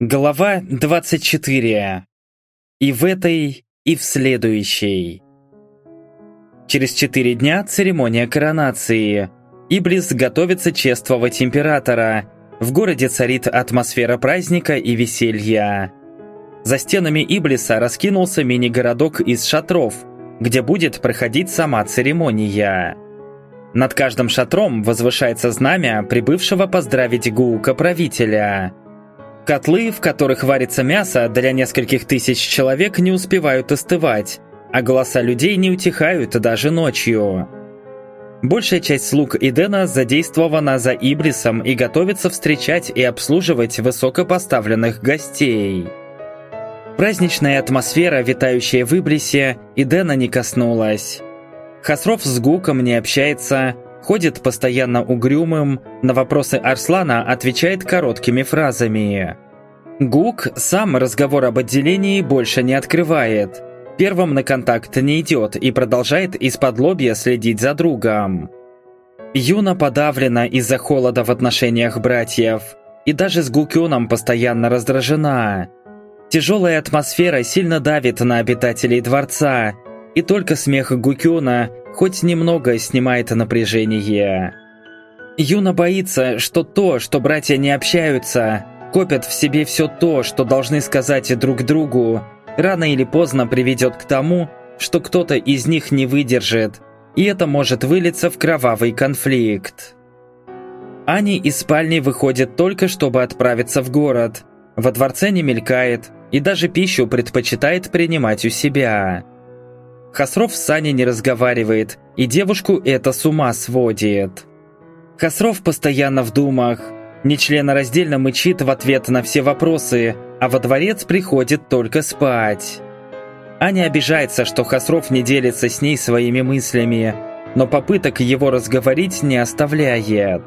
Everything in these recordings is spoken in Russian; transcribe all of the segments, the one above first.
Глава 24. И в этой, и в следующей. Через четыре дня церемония коронации. Иблис готовится чествовать императора. В городе царит атмосфера праздника и веселья. За стенами Иблиса раскинулся мини-городок из шатров, где будет проходить сама церемония. Над каждым шатром возвышается знамя прибывшего поздравить Гуука правителя – Котлы, в которых варится мясо, для нескольких тысяч человек не успевают остывать, а голоса людей не утихают даже ночью. Большая часть слуг Идена задействована за Ибрисом и готовится встречать и обслуживать высокопоставленных гостей. Праздничная атмосфера, витающая в Ибрисе, Идена не коснулась. Хасров с Гуком не общается, ходит постоянно угрюмым, на вопросы Арслана отвечает короткими фразами. Гук сам разговор об отделении больше не открывает. Первым на контакт не идет и продолжает из-под лобья следить за другом. Юна подавлена из-за холода в отношениях братьев, и даже с Гукюном постоянно раздражена. Тяжелая атмосфера сильно давит на обитателей дворца, и только смех Гукюна хоть немного снимает напряжение. Юна боится, что то, что братья не общаются, копят в себе все то, что должны сказать друг другу, рано или поздно приведет к тому, что кто-то из них не выдержит, и это может вылиться в кровавый конфликт. Ани из спальни выходит только, чтобы отправиться в город. Во дворце не мелькает, и даже пищу предпочитает принимать у себя. Хасров с Аней не разговаривает, и девушку это с ума сводит. Хасров постоянно в думах, нечленораздельно мычит в ответ на все вопросы, а во дворец приходит только спать. Аня обижается, что Хасров не делится с ней своими мыслями, но попыток его разговорить не оставляет.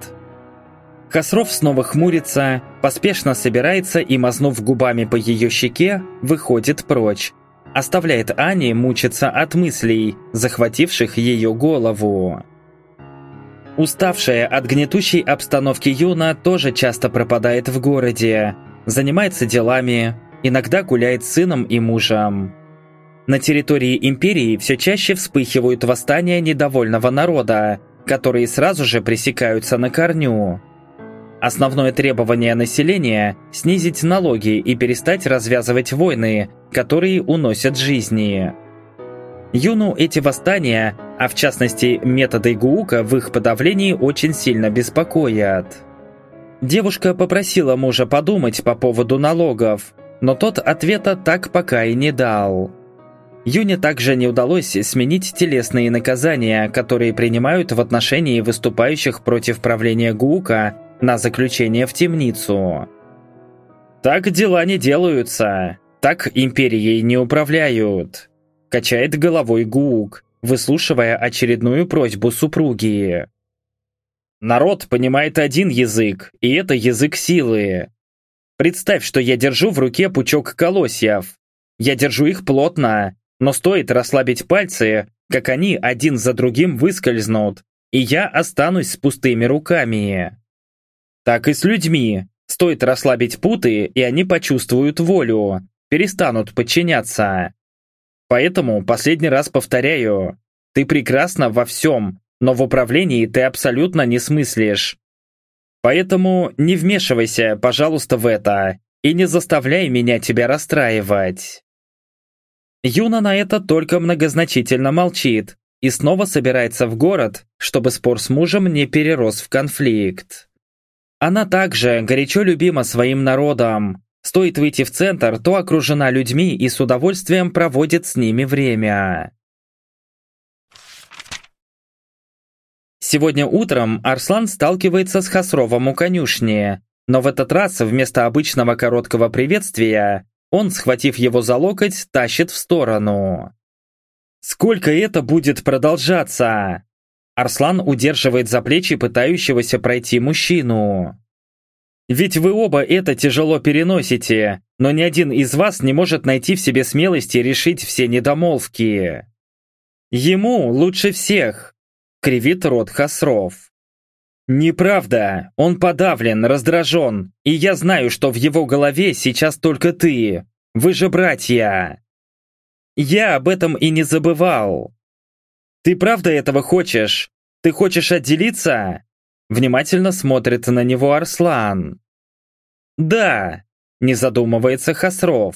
Хасров снова хмурится, поспешно собирается и, мазнув губами по ее щеке, выходит прочь, оставляет Ане мучиться от мыслей, захвативших ее голову. Уставшая от гнетущей обстановки Юна тоже часто пропадает в городе, занимается делами, иногда гуляет с сыном и мужем. На территории империи все чаще вспыхивают восстания недовольного народа, которые сразу же пресекаются на корню. Основное требование населения – снизить налоги и перестать развязывать войны, которые уносят жизни. Юну эти восстания, а в частности методы Гуука в их подавлении очень сильно беспокоят. Девушка попросила мужа подумать по поводу налогов, но тот ответа так пока и не дал. Юне также не удалось сменить телесные наказания, которые принимают в отношении выступающих против правления Гуука на заключение в темницу. «Так дела не делаются, так империей не управляют», качает головой Гук, выслушивая очередную просьбу супруги. Народ понимает один язык, и это язык силы. Представь, что я держу в руке пучок колосьев. Я держу их плотно, но стоит расслабить пальцы, как они один за другим выскользнут, и я останусь с пустыми руками. Так и с людьми. Стоит расслабить путы, и они почувствуют волю, перестанут подчиняться. Поэтому последний раз повторяю, ты прекрасна во всем, но в управлении ты абсолютно не смыслишь. Поэтому не вмешивайся, пожалуйста, в это, и не заставляй меня тебя расстраивать. Юна на это только многозначительно молчит и снова собирается в город, чтобы спор с мужем не перерос в конфликт. Она также горячо любима своим народом. Стоит выйти в центр, то окружена людьми и с удовольствием проводит с ними время. Сегодня утром Арслан сталкивается с Хасровом у конюшни, но в этот раз вместо обычного короткого приветствия он, схватив его за локоть, тащит в сторону. «Сколько это будет продолжаться?» Арслан удерживает за плечи пытающегося пройти мужчину. «Ведь вы оба это тяжело переносите, но ни один из вас не может найти в себе смелости решить все недомолвки. Ему лучше всех!» — кривит рот Хасров. «Неправда! Он подавлен, раздражен, и я знаю, что в его голове сейчас только ты. Вы же братья!» «Я об этом и не забывал!» «Ты правда этого хочешь? Ты хочешь отделиться?» Внимательно смотрит на него Арслан. «Да!» – не задумывается Хасров.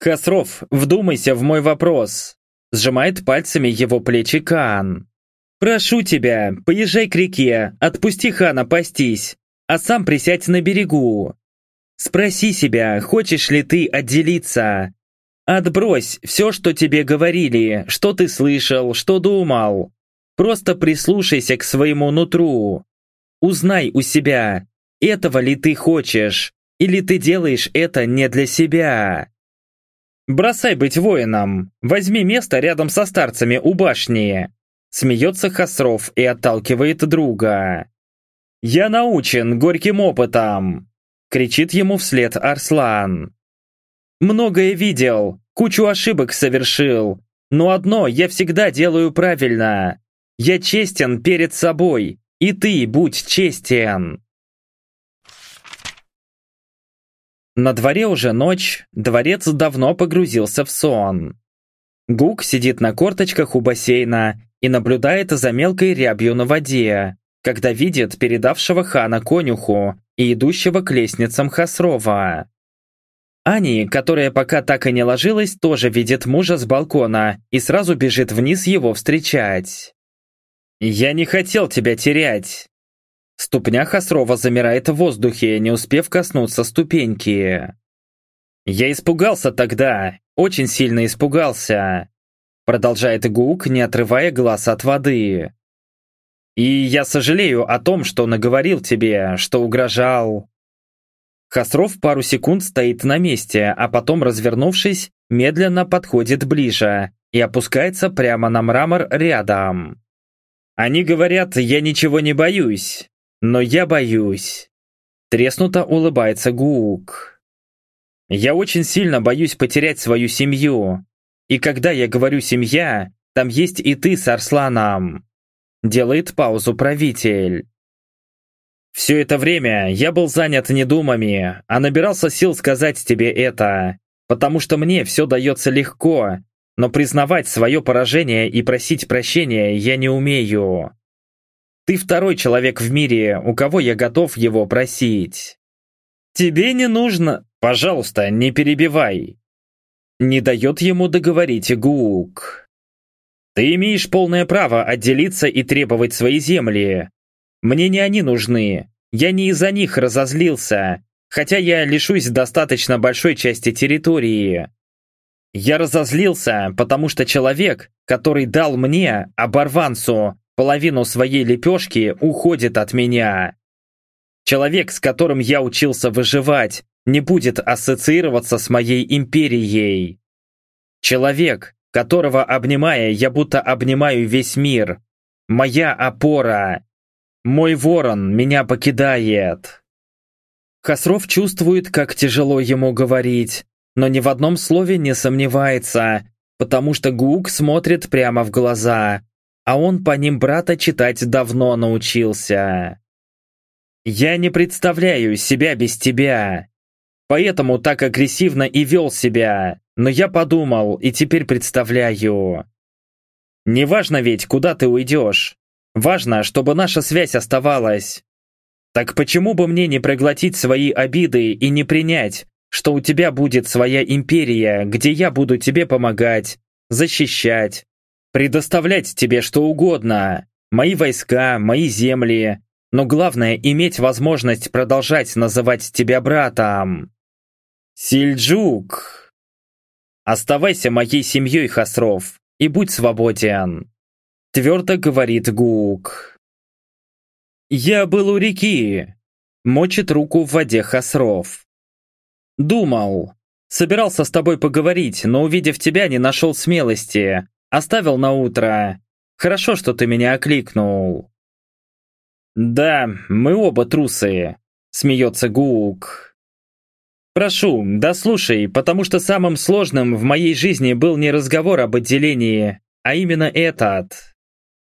«Хасров, вдумайся в мой вопрос!» Сжимает пальцами его плечи Каан. «Прошу тебя, поезжай к реке, отпусти хана пастись, а сам присядь на берегу. Спроси себя, хочешь ли ты отделиться. Отбрось все, что тебе говорили, что ты слышал, что думал. Просто прислушайся к своему нутру. Узнай у себя, этого ли ты хочешь, или ты делаешь это не для себя. Бросай быть воином, возьми место рядом со старцами у башни. Смеется Хасров и отталкивает друга. «Я научен горьким опытом!» Кричит ему вслед Арслан. «Многое видел, кучу ошибок совершил, но одно я всегда делаю правильно. Я честен перед собой, и ты будь честен!» На дворе уже ночь, дворец давно погрузился в сон. Гук сидит на корточках у бассейна и наблюдает за мелкой рябью на воде, когда видит передавшего хана конюху и идущего к лестницам Хасрова. Ани, которая пока так и не ложилась, тоже видит мужа с балкона и сразу бежит вниз его встречать. «Я не хотел тебя терять!» Ступня Хасрова замирает в воздухе, не успев коснуться ступеньки. «Я испугался тогда, очень сильно испугался. Продолжает Гук, не отрывая глаз от воды. И я сожалею о том, что наговорил тебе, что угрожал. Хасров пару секунд стоит на месте, а потом, развернувшись, медленно подходит ближе и опускается прямо на мрамор рядом. Они говорят, я ничего не боюсь, но я боюсь. Треснуто улыбается Гук. Я очень сильно боюсь потерять свою семью. И когда я говорю «семья», там есть и ты с Арсланом. Делает паузу правитель. Все это время я был занят не думами, а набирался сил сказать тебе это, потому что мне все дается легко, но признавать свое поражение и просить прощения я не умею. Ты второй человек в мире, у кого я готов его просить. Тебе не нужно... Пожалуйста, не перебивай. Не дает ему договорить Гук. Ты имеешь полное право отделиться и требовать свои земли. Мне не они нужны. Я не из-за них разозлился, хотя я лишусь достаточно большой части территории. Я разозлился, потому что человек, который дал мне, оборванцу, половину своей лепешки, уходит от меня. Человек, с которым я учился выживать, не будет ассоциироваться с моей империей. Человек, которого обнимая, я будто обнимаю весь мир. Моя опора. Мой ворон меня покидает. Хасров чувствует, как тяжело ему говорить, но ни в одном слове не сомневается, потому что Гук смотрит прямо в глаза, а он по ним брата читать давно научился. «Я не представляю себя без тебя. Поэтому так агрессивно и вел себя. Но я подумал и теперь представляю. Неважно ведь, куда ты уйдешь. Важно, чтобы наша связь оставалась. Так почему бы мне не проглотить свои обиды и не принять, что у тебя будет своя империя, где я буду тебе помогать, защищать, предоставлять тебе что угодно, мои войска, мои земли, но главное иметь возможность продолжать называть тебя братом. Сильджук! Оставайся моей семьей, Хасров, и будь свободен. Твердо говорит Гук. Я был у реки. Мочит руку в воде Хасров. Думал. Собирался с тобой поговорить, но увидев тебя, не нашел смелости. Оставил на утро. Хорошо, что ты меня окликнул. Да, мы оба трусы. Смеется Гук. Прошу, дослушай, потому что самым сложным в моей жизни был не разговор об отделении, а именно этот.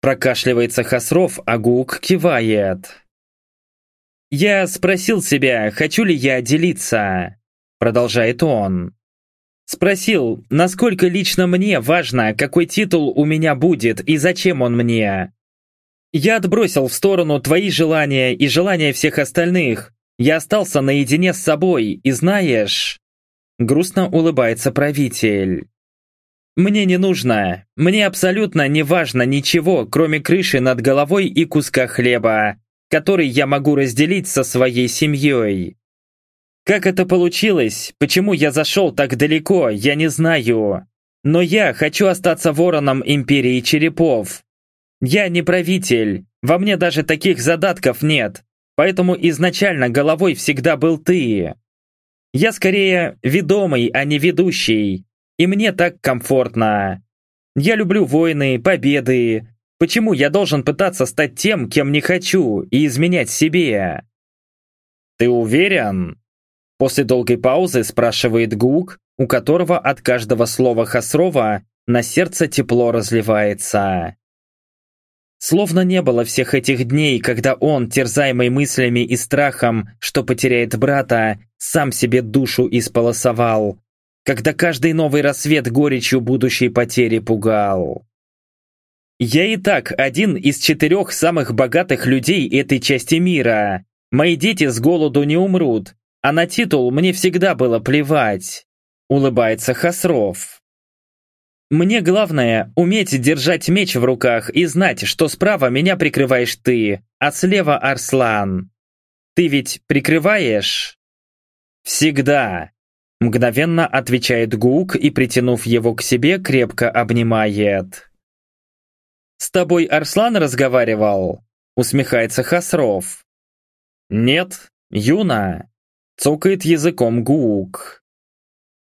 Прокашливается Хасров, а Гук кивает. «Я спросил себя, хочу ли я делиться?» Продолжает он. Спросил, насколько лично мне важно, какой титул у меня будет и зачем он мне. Я отбросил в сторону твои желания и желания всех остальных. Я остался наедине с собой, и знаешь... Грустно улыбается правитель. Мне не нужно, мне абсолютно не важно ничего, кроме крыши над головой и куска хлеба, который я могу разделить со своей семьей. Как это получилось, почему я зашел так далеко, я не знаю. Но я хочу остаться вороном Империи Черепов. Я не правитель, во мне даже таких задатков нет, поэтому изначально головой всегда был ты. Я скорее ведомый, а не ведущий, и мне так комфортно. Я люблю войны, победы. Почему я должен пытаться стать тем, кем не хочу, и изменять себе? Ты уверен? После долгой паузы спрашивает Гук, у которого от каждого слова Хасрова на сердце тепло разливается. Словно не было всех этих дней, когда он, терзаемый мыслями и страхом, что потеряет брата, сам себе душу исполосовал, когда каждый новый рассвет горечью будущей потери пугал. Я и так один из четырех самых богатых людей этой части мира. Мои дети с голоду не умрут, а на титул мне всегда было плевать. Улыбается Хасров. Мне главное уметь держать меч в руках и знать, что справа меня прикрываешь ты, а слева Арслан. Ты ведь прикрываешь? Всегда. Мгновенно отвечает Гук и, притянув его к себе, крепко обнимает. «С тобой Арслан разговаривал?» Усмехается Хасров. «Нет, Юна», Цокает языком Гук.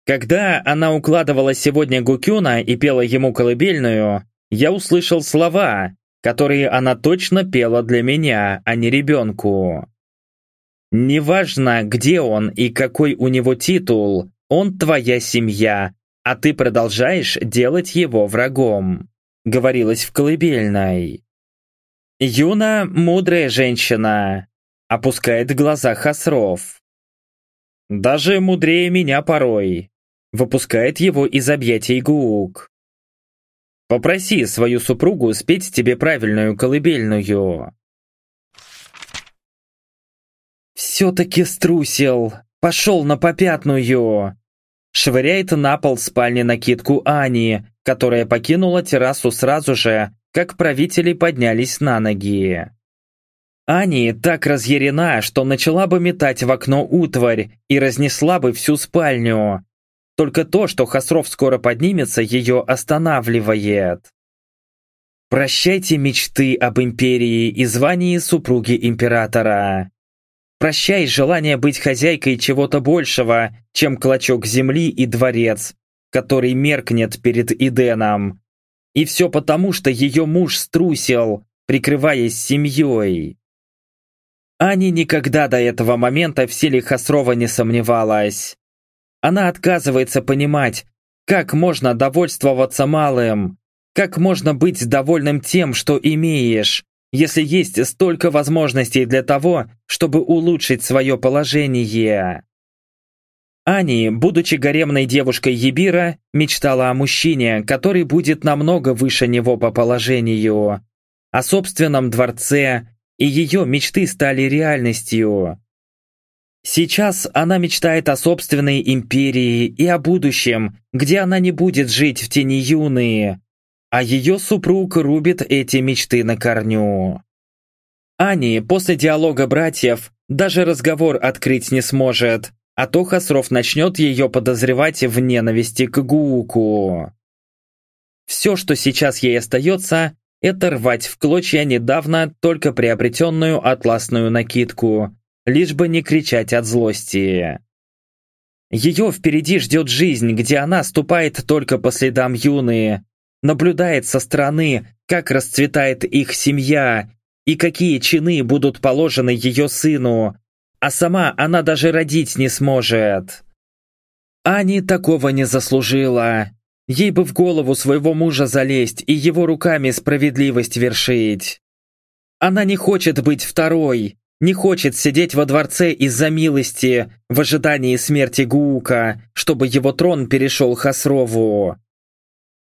Когда она укладывала сегодня Гукюна и пела ему колыбельную, я услышал слова, которые она точно пела для меня, а не ребенку. Неважно, где он и какой у него титул, он твоя семья, а ты продолжаешь делать его врагом», — говорилось в колыбельной. «Юна — мудрая женщина», — опускает глаза Хасров. Даже мудрее меня порой. Выпускает его из объятий Гуук. Попроси свою супругу спеть тебе правильную колыбельную. Все-таки струсил. Пошел на попятную. Швыряет на пол спальни накидку Ани, которая покинула террасу сразу же, как правители поднялись на ноги. Ани так разъярена, что начала бы метать в окно утварь и разнесла бы всю спальню. Только то, что Хасров скоро поднимется, ее останавливает. Прощайте мечты об империи и звании супруги императора. Прощай желание быть хозяйкой чего-то большего, чем клочок земли и дворец, который меркнет перед Иденом. И все потому, что ее муж струсил, прикрываясь семьей. Ани никогда до этого момента в силе Хасрова не сомневалась. Она отказывается понимать, как можно довольствоваться малым, как можно быть довольным тем, что имеешь, если есть столько возможностей для того, чтобы улучшить свое положение. Ани, будучи гаремной девушкой Ебира, мечтала о мужчине, который будет намного выше него по положению, о собственном дворце, и ее мечты стали реальностью. Сейчас она мечтает о собственной империи и о будущем, где она не будет жить в тени юные, а ее супруг рубит эти мечты на корню. Ани после диалога братьев даже разговор открыть не сможет, а то Хасров начнет ее подозревать в ненависти к Гууку. Все, что сейчас ей остается, это рвать в клочья недавно только приобретенную атласную накидку, лишь бы не кричать от злости. Ее впереди ждет жизнь, где она ступает только по следам юные, наблюдает со стороны, как расцветает их семья и какие чины будут положены ее сыну, а сама она даже родить не сможет. Ани такого не заслужила, Ей бы в голову своего мужа залезть и его руками справедливость вершить. Она не хочет быть второй, не хочет сидеть во дворце из-за милости, в ожидании смерти Гуука, чтобы его трон перешел Хасрову.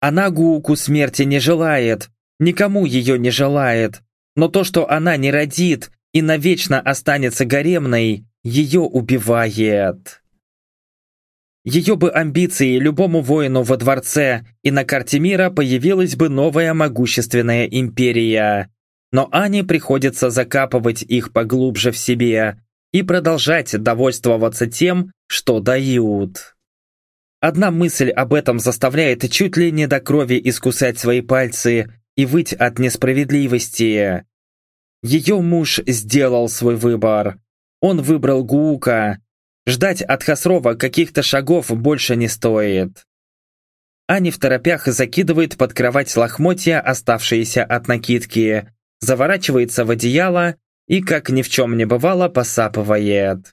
Она Гууку смерти не желает, никому ее не желает, но то, что она не родит и навечно останется гаремной, ее убивает. Ее бы амбиции любому воину во дворце, и на карте мира появилась бы новая могущественная империя. Но Ане приходится закапывать их поглубже в себе и продолжать довольствоваться тем, что дают. Одна мысль об этом заставляет чуть ли не до крови искусать свои пальцы и выть от несправедливости. Ее муж сделал свой выбор. Он выбрал Гуука, Ждать от Хасрова каких-то шагов больше не стоит. Ани в торопях закидывает под кровать лохмотья, оставшиеся от накидки, заворачивается в одеяло и, как ни в чем не бывало, посапывает.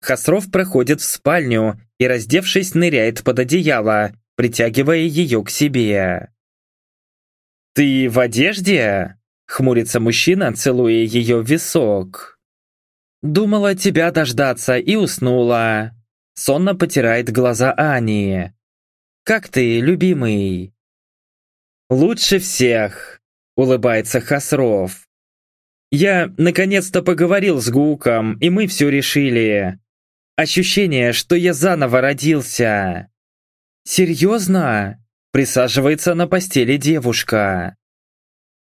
Хасров проходит в спальню и, раздевшись, ныряет под одеяло, притягивая ее к себе. «Ты в одежде?» — хмурится мужчина, целуя ее в висок. «Думала тебя дождаться и уснула». Сонно потирает глаза Ани. «Как ты, любимый?» «Лучше всех», — улыбается Хасров. «Я наконец-то поговорил с Гуком, и мы все решили. Ощущение, что я заново родился». «Серьезно?» — присаживается на постели девушка.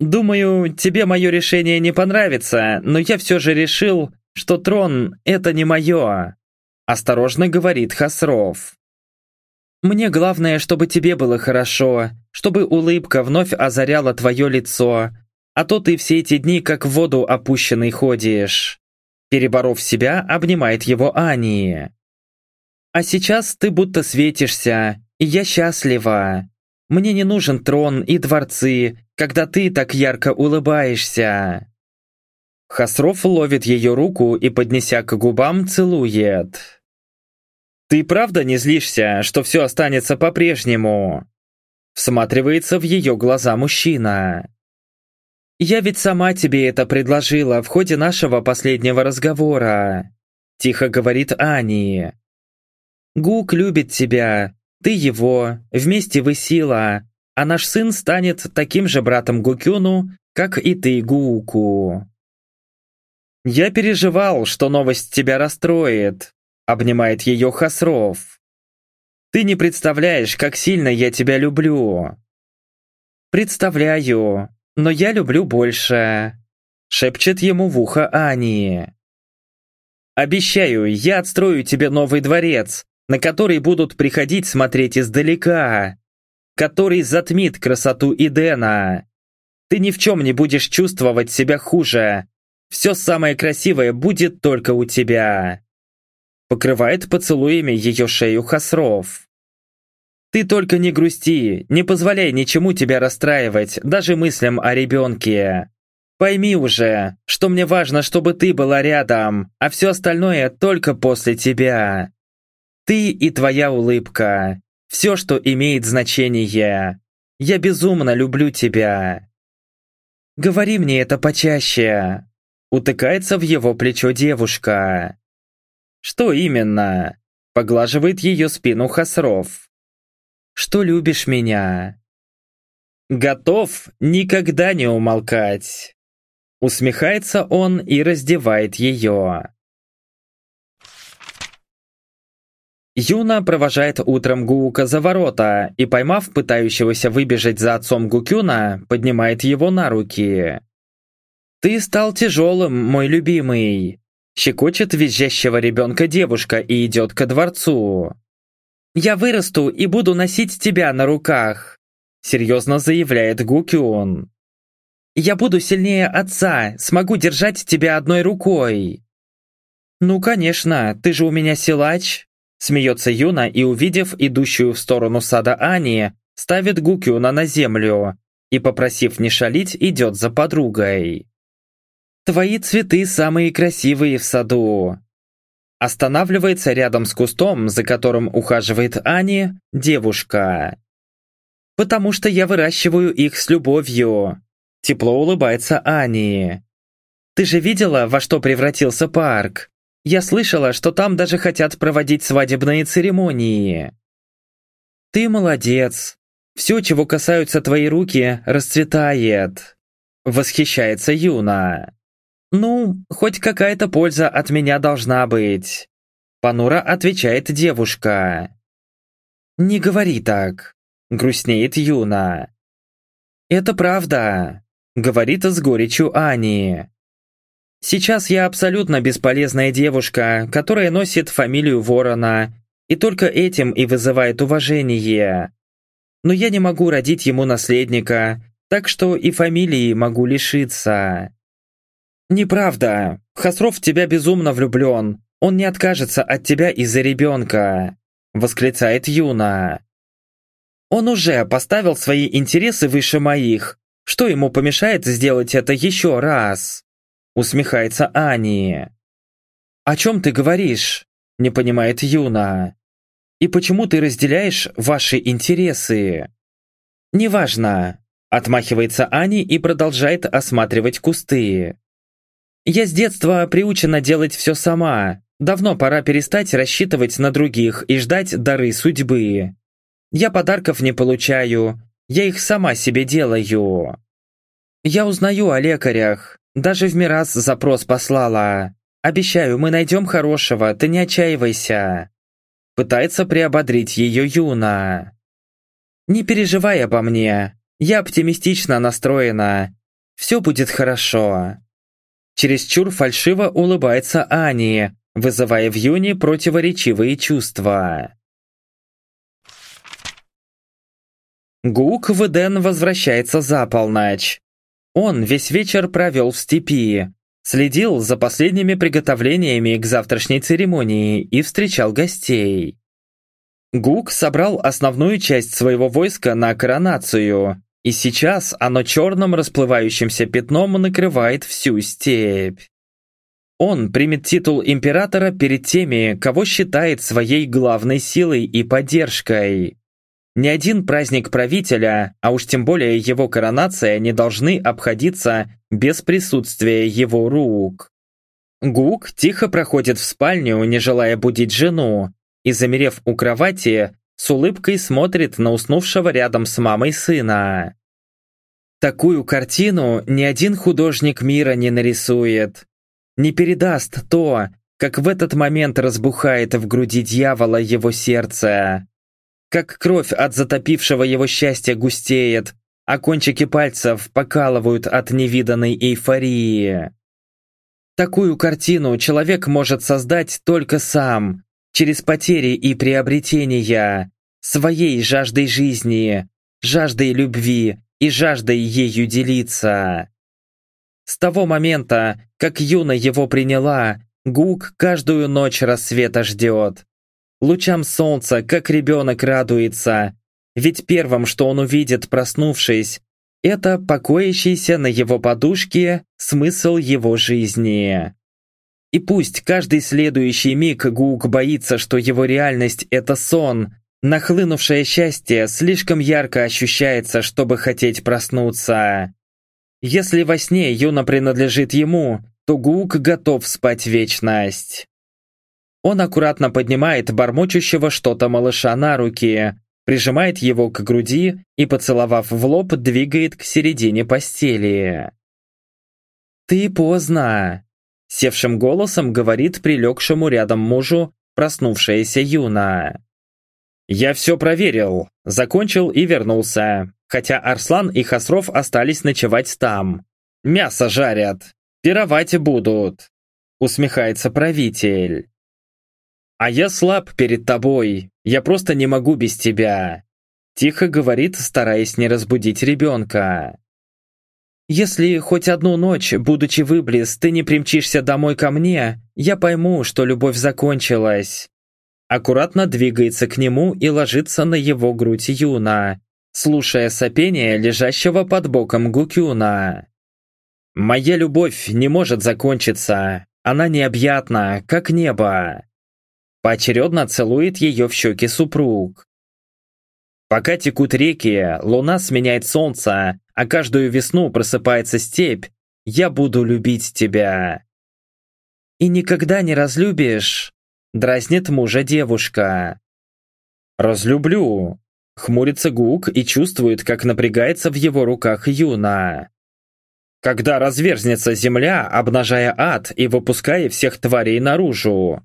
«Думаю, тебе мое решение не понравится, но я все же решил, что трон — это не мое», — осторожно говорит Хасров. «Мне главное, чтобы тебе было хорошо, чтобы улыбка вновь озаряла твое лицо, а то ты все эти дни как в воду опущенный ходишь». Переборов себя, обнимает его Ани. «А сейчас ты будто светишься, и я счастлива. Мне не нужен трон и дворцы, когда ты так ярко улыбаешься». Хасров ловит ее руку и, поднеся к губам, целует. «Ты правда не злишься, что все останется по-прежнему?» Всматривается в ее глаза мужчина. «Я ведь сама тебе это предложила в ходе нашего последнего разговора», тихо говорит Ани. «Гук любит тебя, ты его, вместе вы сила, а наш сын станет таким же братом Гукюну, как и ты Гуку». «Я переживал, что новость тебя расстроит», — обнимает ее Хасров. «Ты не представляешь, как сильно я тебя люблю». «Представляю, но я люблю больше», — шепчет ему в ухо Ани. «Обещаю, я отстрою тебе новый дворец, на который будут приходить смотреть издалека, который затмит красоту Идена. Ты ни в чем не будешь чувствовать себя хуже, все самое красивое будет только у тебя!» Покрывает поцелуями ее шею Хасров. «Ты только не грусти, не позволяй ничему тебя расстраивать, даже мыслям о ребенке. Пойми уже, что мне важно, чтобы ты была рядом, а все остальное только после тебя. Ты и твоя улыбка, все, что имеет значение. Я безумно люблю тебя. Говори мне это почаще. Утыкается в его плечо девушка. «Что именно?» Поглаживает ее спину Хасров. «Что любишь меня?» «Готов никогда не умолкать!» Усмехается он и раздевает ее. Юна провожает утром Гуука за ворота и, поймав пытающегося выбежать за отцом Гукюна, поднимает его на руки. «Ты стал тяжелым, мой любимый!» Щекочет визжащего ребенка девушка и идет ко дворцу. «Я вырасту и буду носить тебя на руках!» Серьезно заявляет Гукюн. «Я буду сильнее отца, смогу держать тебя одной рукой!» «Ну, конечно, ты же у меня силач!» Смеется Юна и, увидев идущую в сторону сада Ани, ставит Гукюна на землю и, попросив не шалить, идет за подругой. Твои цветы самые красивые в саду. Останавливается рядом с кустом, за которым ухаживает Ани, девушка. потому что я выращиваю их с любовью. Тепло улыбается Ани. Ты же видела, во что превратился парк? Я слышала, что там даже хотят проводить свадебные церемонии. Ты молодец. Все, чего касаются твои руки, расцветает. Восхищается Юна. Ну, хоть какая-то польза от меня должна быть. Понуро отвечает девушка. Не говори так. Грустнеет Юна. Это правда. Говорит с горечью Ани. Сейчас я абсолютно бесполезная девушка, которая носит фамилию Ворона, и только этим и вызывает уважение. Но я не могу родить ему наследника, так что и фамилии могу лишиться. Неправда. Хасров в тебя безумно влюблен. Он не откажется от тебя из-за ребенка, восклицает Юна. Он уже поставил свои интересы выше моих. Что ему помешает сделать это еще раз? Усмехается Ани. «О чем ты говоришь?» Не понимает Юна. «И почему ты разделяешь ваши интересы?» «Неважно», Отмахивается Ани и продолжает осматривать кусты. «Я с детства приучена делать все сама. Давно пора перестать рассчитывать на других и ждать дары судьбы. Я подарков не получаю, я их сама себе делаю. Я узнаю о лекарях, даже в Мирас запрос послала. Обещаю, мы найдем хорошего, ты не отчаивайся. Пытается приободрить ее Юна. Не переживай обо мне. Я оптимистично настроена. Все будет хорошо. Чересчур фальшиво улыбается Ани, вызывая в Юне противоречивые чувства. Гук в Эден возвращается за полночь. Он весь вечер провел в степи, следил за последними приготовлениями к завтрашней церемонии и встречал гостей. Гук собрал основную часть своего войска на коронацию, и сейчас оно черным расплывающимся пятном накрывает всю степь. Он примет титул императора перед теми, кого считает своей главной силой и поддержкой. Ни один праздник правителя, а уж тем более его коронация, не должны обходиться без присутствия его рук. Гук тихо проходит в спальню, не желая будить жену, и, замерев у кровати, с улыбкой смотрит на уснувшего рядом с мамой сына. Такую картину ни один художник мира не нарисует. Не передаст то, как в этот момент разбухает в груди дьявола его сердце как кровь от затопившего его счастья густеет, а кончики пальцев покалывают от невиданной эйфории. Такую картину человек может создать только сам, через потери и приобретения, своей жаждой жизни, жаждой любви и жаждой ею делиться. С того момента, как Юна его приняла, Гук каждую ночь рассвета ждет лучам солнца, как ребенок радуется. Ведь первым, что он увидит, проснувшись, это покоящийся на его подушке смысл его жизни. И пусть каждый следующий миг Гук боится, что его реальность – это сон, нахлынувшее счастье слишком ярко ощущается, чтобы хотеть проснуться. Если во сне Юна принадлежит ему, то Гук готов спать вечность. Он аккуратно поднимает бормочущего что-то малыша на руки, прижимает его к груди и, поцеловав в лоб, двигает к середине постели. «Ты поздно!» — севшим голосом говорит прилегшему рядом мужу проснувшаяся Юна. «Я все проверил, закончил и вернулся, хотя Арслан и Хасров остались ночевать там. Мясо жарят, пировать будут», — усмехается правитель. «А я слаб перед тобой, я просто не могу без тебя», тихо говорит, стараясь не разбудить ребенка. «Если хоть одну ночь, будучи выблиз, ты не примчишься домой ко мне, я пойму, что любовь закончилась». Аккуратно двигается к нему и ложится на его грудь Юна, слушая сопение лежащего под боком Гукюна. «Моя любовь не может закончиться, она необъятна, как небо. Поочередно целует ее в щеки супруг. Пока текут реки, луна сменяет солнце, а каждую весну просыпается степь, я буду любить тебя. И никогда не разлюбишь, дразнит мужа девушка. Разлюблю, хмурится Гук и чувствует, как напрягается в его руках Юна. Когда разверзнется земля, обнажая ад и выпуская всех тварей наружу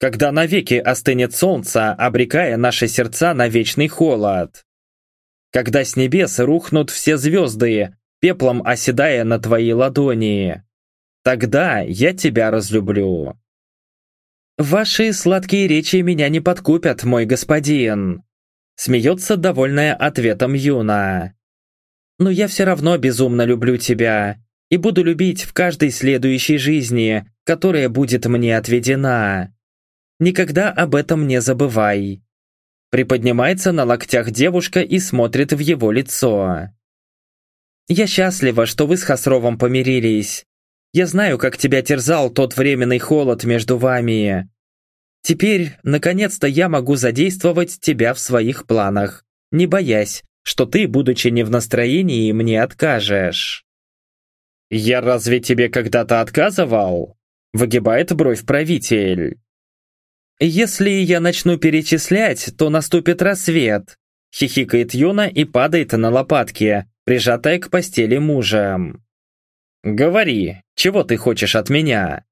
когда навеки остынет солнце, обрекая наши сердца на вечный холод. Когда с небес рухнут все звезды, пеплом оседая на твоей ладони. Тогда я тебя разлюблю. Ваши сладкие речи меня не подкупят, мой господин. Смеется, довольная ответом Юна. Но я все равно безумно люблю тебя и буду любить в каждой следующей жизни, которая будет мне отведена. Никогда об этом не забывай. Приподнимается на локтях девушка и смотрит в его лицо. Я счастлива, что вы с Хасровом помирились. Я знаю, как тебя терзал тот временный холод между вами. Теперь, наконец-то, я могу задействовать тебя в своих планах, не боясь, что ты, будучи не в настроении, мне откажешь. «Я разве тебе когда-то отказывал?» Выгибает бровь правитель. «Если я начну перечислять, то наступит рассвет», хихикает Юна и падает на лопатки, прижатая к постели мужа. «Говори, чего ты хочешь от меня?»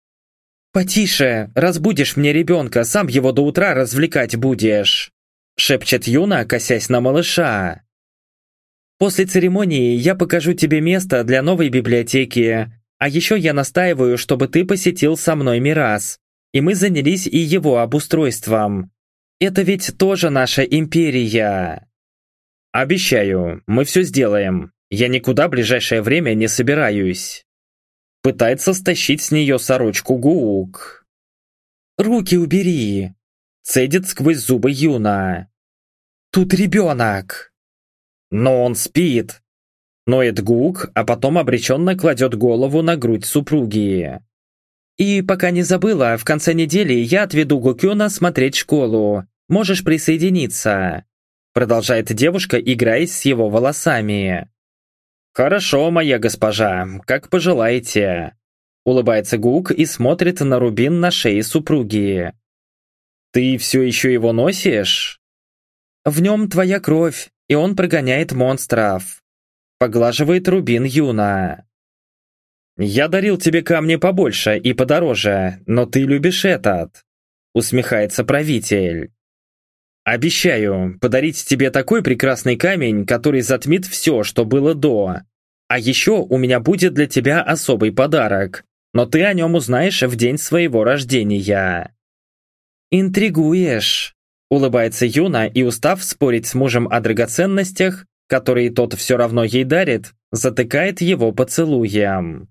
«Потише, разбудишь мне ребенка, сам его до утра развлекать будешь», шепчет Юна, косясь на малыша. «После церемонии я покажу тебе место для новой библиотеки, а еще я настаиваю, чтобы ты посетил со мной Мирас и мы занялись и его обустройством. Это ведь тоже наша империя. Обещаю, мы все сделаем. Я никуда в ближайшее время не собираюсь. Пытается стащить с нее сорочку Гуук. «Руки убери!» Цедит сквозь зубы Юна. «Тут ребенок!» «Но он спит!» Ноет Гук, а потом обреченно кладет голову на грудь супруги. И пока не забыла, в конце недели я отведу Гукюна смотреть школу. Можешь присоединиться. Продолжает девушка, играясь с его волосами. «Хорошо, моя госпожа, как пожелаете». Улыбается Гук и смотрит на рубин на шее супруги. «Ты все еще его носишь?» «В нем твоя кровь, и он прогоняет монстров». Поглаживает рубин Юна. «Я дарил тебе камни побольше и подороже, но ты любишь этот», усмехается правитель. «Обещаю подарить тебе такой прекрасный камень, который затмит все, что было до. А еще у меня будет для тебя особый подарок, но ты о нем узнаешь в день своего рождения». «Интригуешь», улыбается Юна и, устав спорить с мужем о драгоценностях, которые тот все равно ей дарит, затыкает его поцелуем.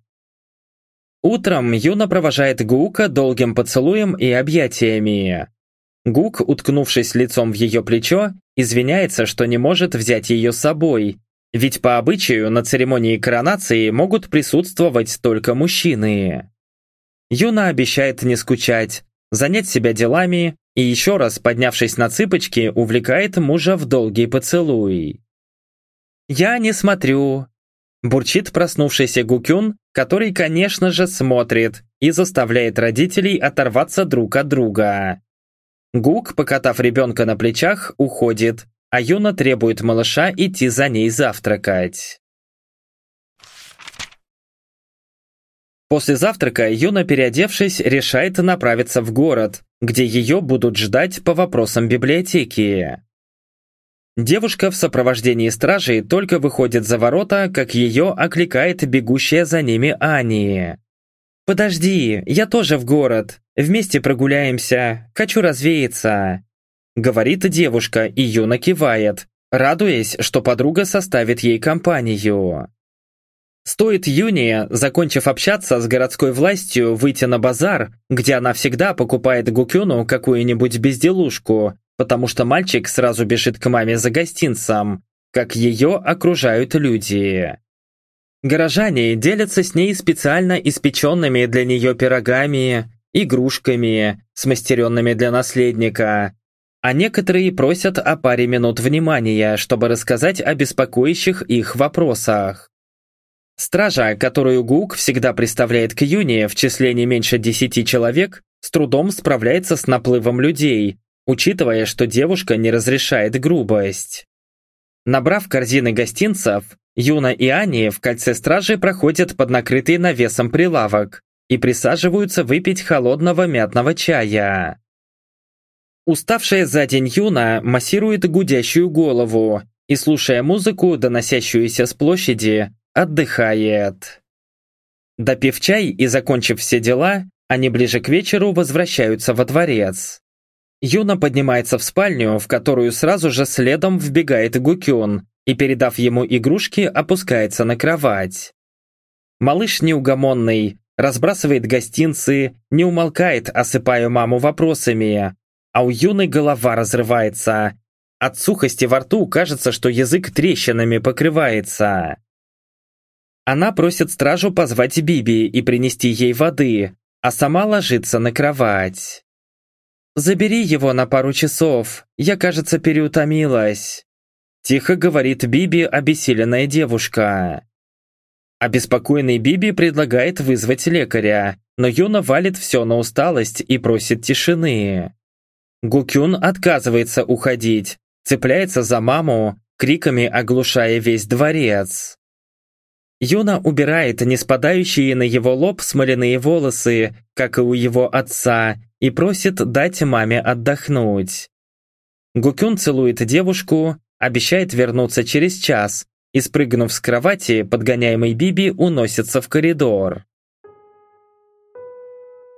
Утром Юна провожает Гука долгим поцелуем и объятиями. Гук, уткнувшись лицом в ее плечо, извиняется, что не может взять ее с собой, ведь по обычаю на церемонии коронации могут присутствовать только мужчины. Юна обещает не скучать, занять себя делами и еще раз, поднявшись на цыпочки, увлекает мужа в долгий поцелуй. «Я не смотрю», Бурчит проснувшийся Гукюн, который, конечно же, смотрит и заставляет родителей оторваться друг от друга. Гук, покатав ребенка на плечах, уходит, а Юна требует малыша идти за ней завтракать. После завтрака Юна, переодевшись, решает направиться в город, где ее будут ждать по вопросам библиотеки. Девушка в сопровождении стражей только выходит за ворота, как ее окликает бегущая за ними Ани. «Подожди, я тоже в город. Вместе прогуляемся. Хочу развеяться», — говорит девушка, и Юна кивает, радуясь, что подруга составит ей компанию. Стоит Юне, закончив общаться с городской властью, выйти на базар, где она всегда покупает Гукюну какую-нибудь безделушку, потому что мальчик сразу бежит к маме за гостинцем, как ее окружают люди. Горожане делятся с ней специально испеченными для нее пирогами, игрушками, смастеренными для наследника. а некоторые просят о паре минут внимания, чтобы рассказать о беспокоящих их вопросах. Стража, которую ГУК всегда представляет к Юне в числе не меньше десяти человек, с трудом справляется с наплывом людей, учитывая, что девушка не разрешает грубость. Набрав корзины гостинцев, Юна и Ани в кольце стражи проходят под накрытый навесом прилавок и присаживаются выпить холодного мятного чая. Уставшая за день Юна массирует гудящую голову и, слушая музыку, доносящуюся с площади, отдыхает. Допив чай и закончив все дела, они ближе к вечеру возвращаются во дворец. Юна поднимается в спальню, в которую сразу же следом вбегает Гукюн и, передав ему игрушки, опускается на кровать. Малыш неугомонный, разбрасывает гостинцы, не умолкает, осыпая маму вопросами, а у юной голова разрывается. От сухости во рту кажется, что язык трещинами покрывается. Она просит стражу позвать Биби и принести ей воды, а сама ложится на кровать. «Забери его на пару часов, я, кажется, переутомилась», тихо говорит Биби обессиленная девушка. Обеспокоенный Биби предлагает вызвать лекаря, но Юна валит все на усталость и просит тишины. Гукюн отказывается уходить, цепляется за маму, криками оглушая весь дворец. Юна убирает не спадающие на его лоб смоляные волосы, как и у его отца, и просит дать маме отдохнуть. Гукюн целует девушку, обещает вернуться через час и, спрыгнув с кровати, подгоняемый Биби уносится в коридор.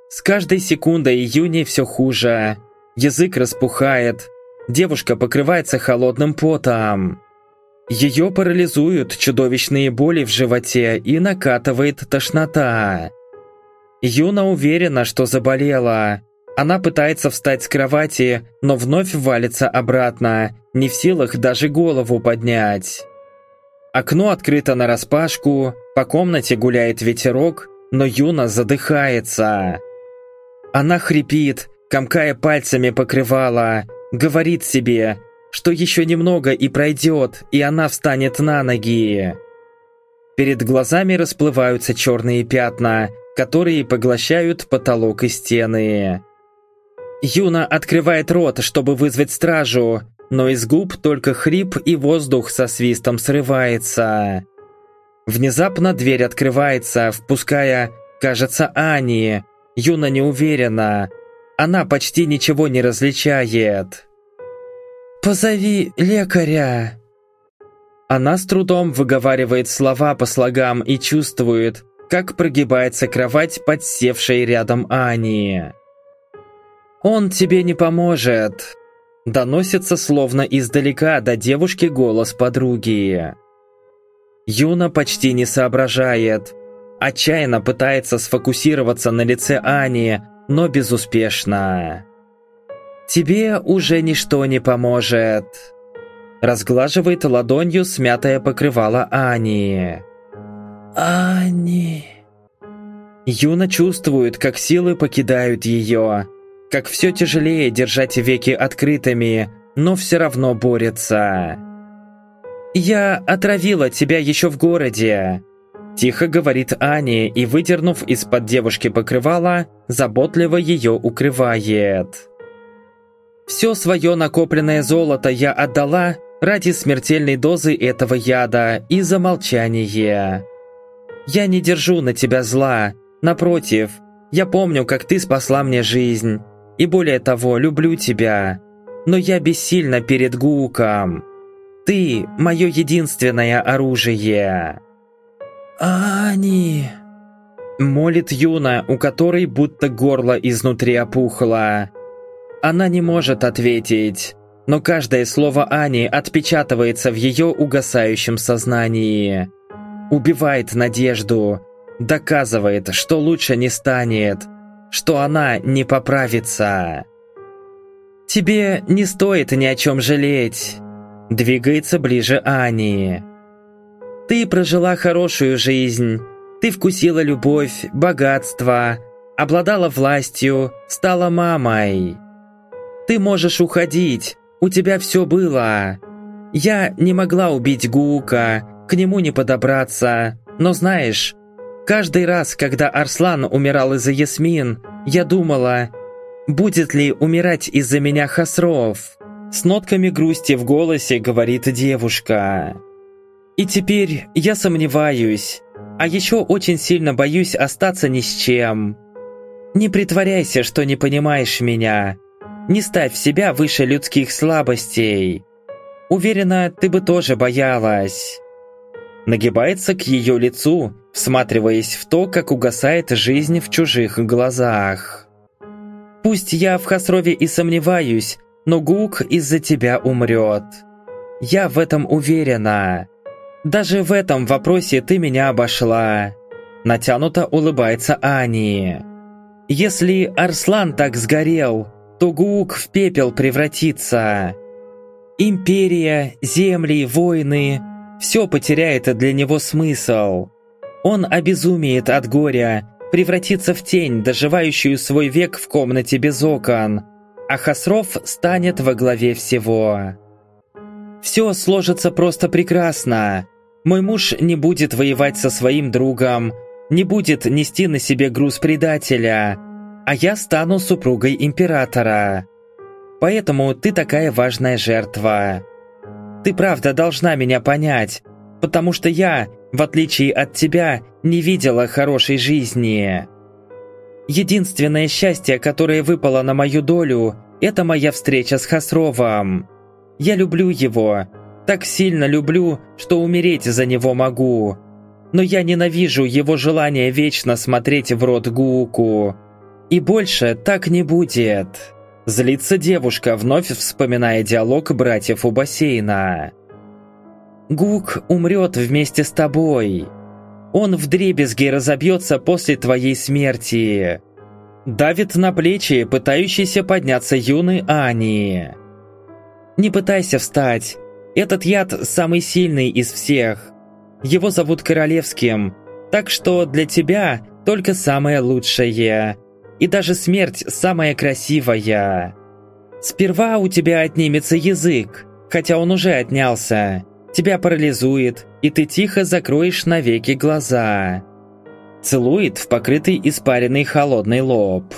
С каждой секундой июня все хуже. Язык распухает. Девушка покрывается холодным потом. Ее парализуют чудовищные боли в животе и накатывает тошнота. Юна уверена, что заболела. Она пытается встать с кровати, но вновь валится обратно, не в силах даже голову поднять. Окно открыто нараспашку, по комнате гуляет ветерок, но Юна задыхается. Она хрипит, комкая пальцами покрывала, говорит себе, что еще немного и пройдет, и она встанет на ноги. Перед глазами расплываются черные пятна, которые поглощают потолок и стены. Юна открывает рот, чтобы вызвать стражу, но из губ только хрип и воздух со свистом срывается. Внезапно дверь открывается, впуская, кажется, Ани. Юна не уверена, она почти ничего не различает. «Позови лекаря!» Она с трудом выговаривает слова по слогам и чувствует, как прогибается кровать подсевшей рядом Ани. «Он тебе не поможет!» Доносится словно издалека до девушки голос подруги. Юна почти не соображает. Отчаянно пытается сфокусироваться на лице Ани, но безуспешно. «Тебе уже ничто не поможет», разглаживает ладонью смятое покрывало Ани. «Ани...» Юна чувствует, как силы покидают ее, как все тяжелее держать веки открытыми, но все равно борется. «Я отравила тебя еще в городе», Тихо говорит Ани и, выдернув из-под девушки покрывало, заботливо ее укрывает. Все свое накопленное золото я отдала ради смертельной дозы этого яда и за молчание. Я не держу на тебя зла, напротив, я помню, как ты спасла мне жизнь, и более того, люблю тебя. Но я бессильна перед Гуком. Ты – мое единственное оружие. «Ани!» Молит Юна, у которой будто горло изнутри опухло. Она не может ответить, но каждое слово Ани отпечатывается в ее угасающем сознании. Убивает надежду, доказывает, что лучше не станет, что она не поправится. «Тебе не стоит ни о чем жалеть», двигается ближе Ани. Ты прожила хорошую жизнь. Ты вкусила любовь, богатство, обладала властью, стала мамой. Ты можешь уходить, у тебя все было. Я не могла убить Гука, к нему не подобраться, но знаешь, каждый раз, когда Арслан умирал из-за Ясмин, я думала, будет ли умирать из-за меня Хасров. С нотками грусти в голосе говорит девушка. И теперь я сомневаюсь, а еще очень сильно боюсь остаться ни с чем. Не притворяйся, что не понимаешь меня. Не ставь себя выше людских слабостей. Уверена, ты бы тоже боялась. Нагибается к ее лицу, всматриваясь в то, как угасает жизнь в чужих глазах. Пусть я в Хасрове и сомневаюсь, но Гук из-за тебя умрет. Я в этом уверена. Даже в этом вопросе ты меня обошла. Натянуто улыбается Ани. Если Арслан так сгорел, то Гук в пепел превратится. Империя, земли, войны – все потеряет для него смысл. Он обезумеет от горя, превратится в тень, доживающую свой век в комнате без окон, а Хасров станет во главе всего. Все сложится просто прекрасно. Мой муж не будет воевать со своим другом, не будет нести на себе груз предателя, а я стану супругой императора. Поэтому ты такая важная жертва. Ты правда должна меня понять, потому что я, в отличие от тебя, не видела хорошей жизни. Единственное счастье, которое выпало на мою долю, это моя встреча с Хасровом. Я люблю его, так сильно люблю, что умереть за него могу. Но я ненавижу его желание вечно смотреть в рот Гуку. И больше так не будет. Злится девушка, вновь вспоминая диалог братьев у бассейна. Гук умрет вместе с тобой. Он вдребезги разобьется после твоей смерти. Давит на плечи, пытающийся подняться юный Ани. Не пытайся встать. Этот яд самый сильный из всех. Его зовут Королевским, так что для тебя только самое лучшее. И даже смерть самая красивая. Сперва у тебя отнимется язык, хотя он уже отнялся. Тебя парализует, и ты тихо закроешь навеки глаза. Целует в покрытый испаренный холодный лоб.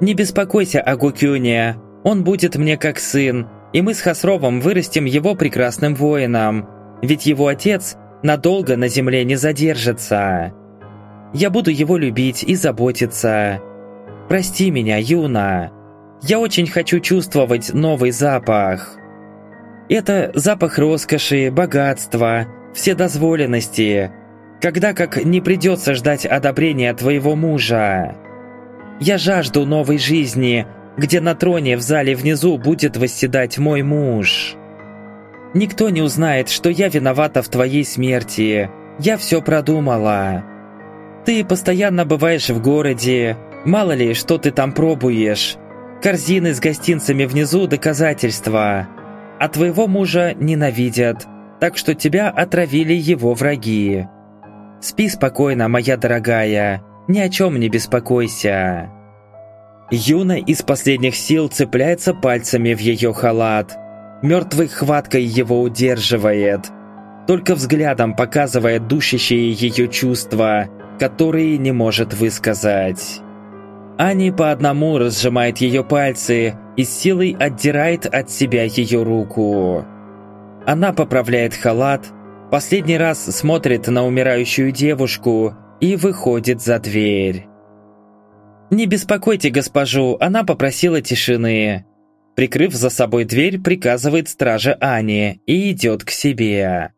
Не беспокойся о Гукюне, он будет мне как сын, и мы с Хасровом вырастим его прекрасным воином, ведь его отец надолго на земле не задержится. Я буду его любить и заботиться. Прости меня, Юна. Я очень хочу чувствовать новый запах. Это запах роскоши, богатства, вседозволенности, когда как не придется ждать одобрения твоего мужа. Я жажду новой жизни, где на троне в зале внизу будет восседать мой муж. Никто не узнает, что я виновата в твоей смерти. Я все продумала. Ты постоянно бываешь в городе, мало ли, что ты там пробуешь. Корзины с гостинцами внизу – доказательства. А твоего мужа ненавидят, так что тебя отравили его враги. Спи спокойно, моя дорогая, ни о чем не беспокойся. Юна из последних сил цепляется пальцами в ее халат. Мертвой хваткой его удерживает. Только взглядом показывает душащие ее чувства, которые не может высказать. Ани по одному разжимает ее пальцы и силой отдирает от себя ее руку. Она поправляет халат, последний раз смотрит на умирающую девушку и выходит за дверь. «Не беспокойте госпожу, она попросила тишины». Прикрыв за собой дверь, приказывает страже Ани и идет к себе.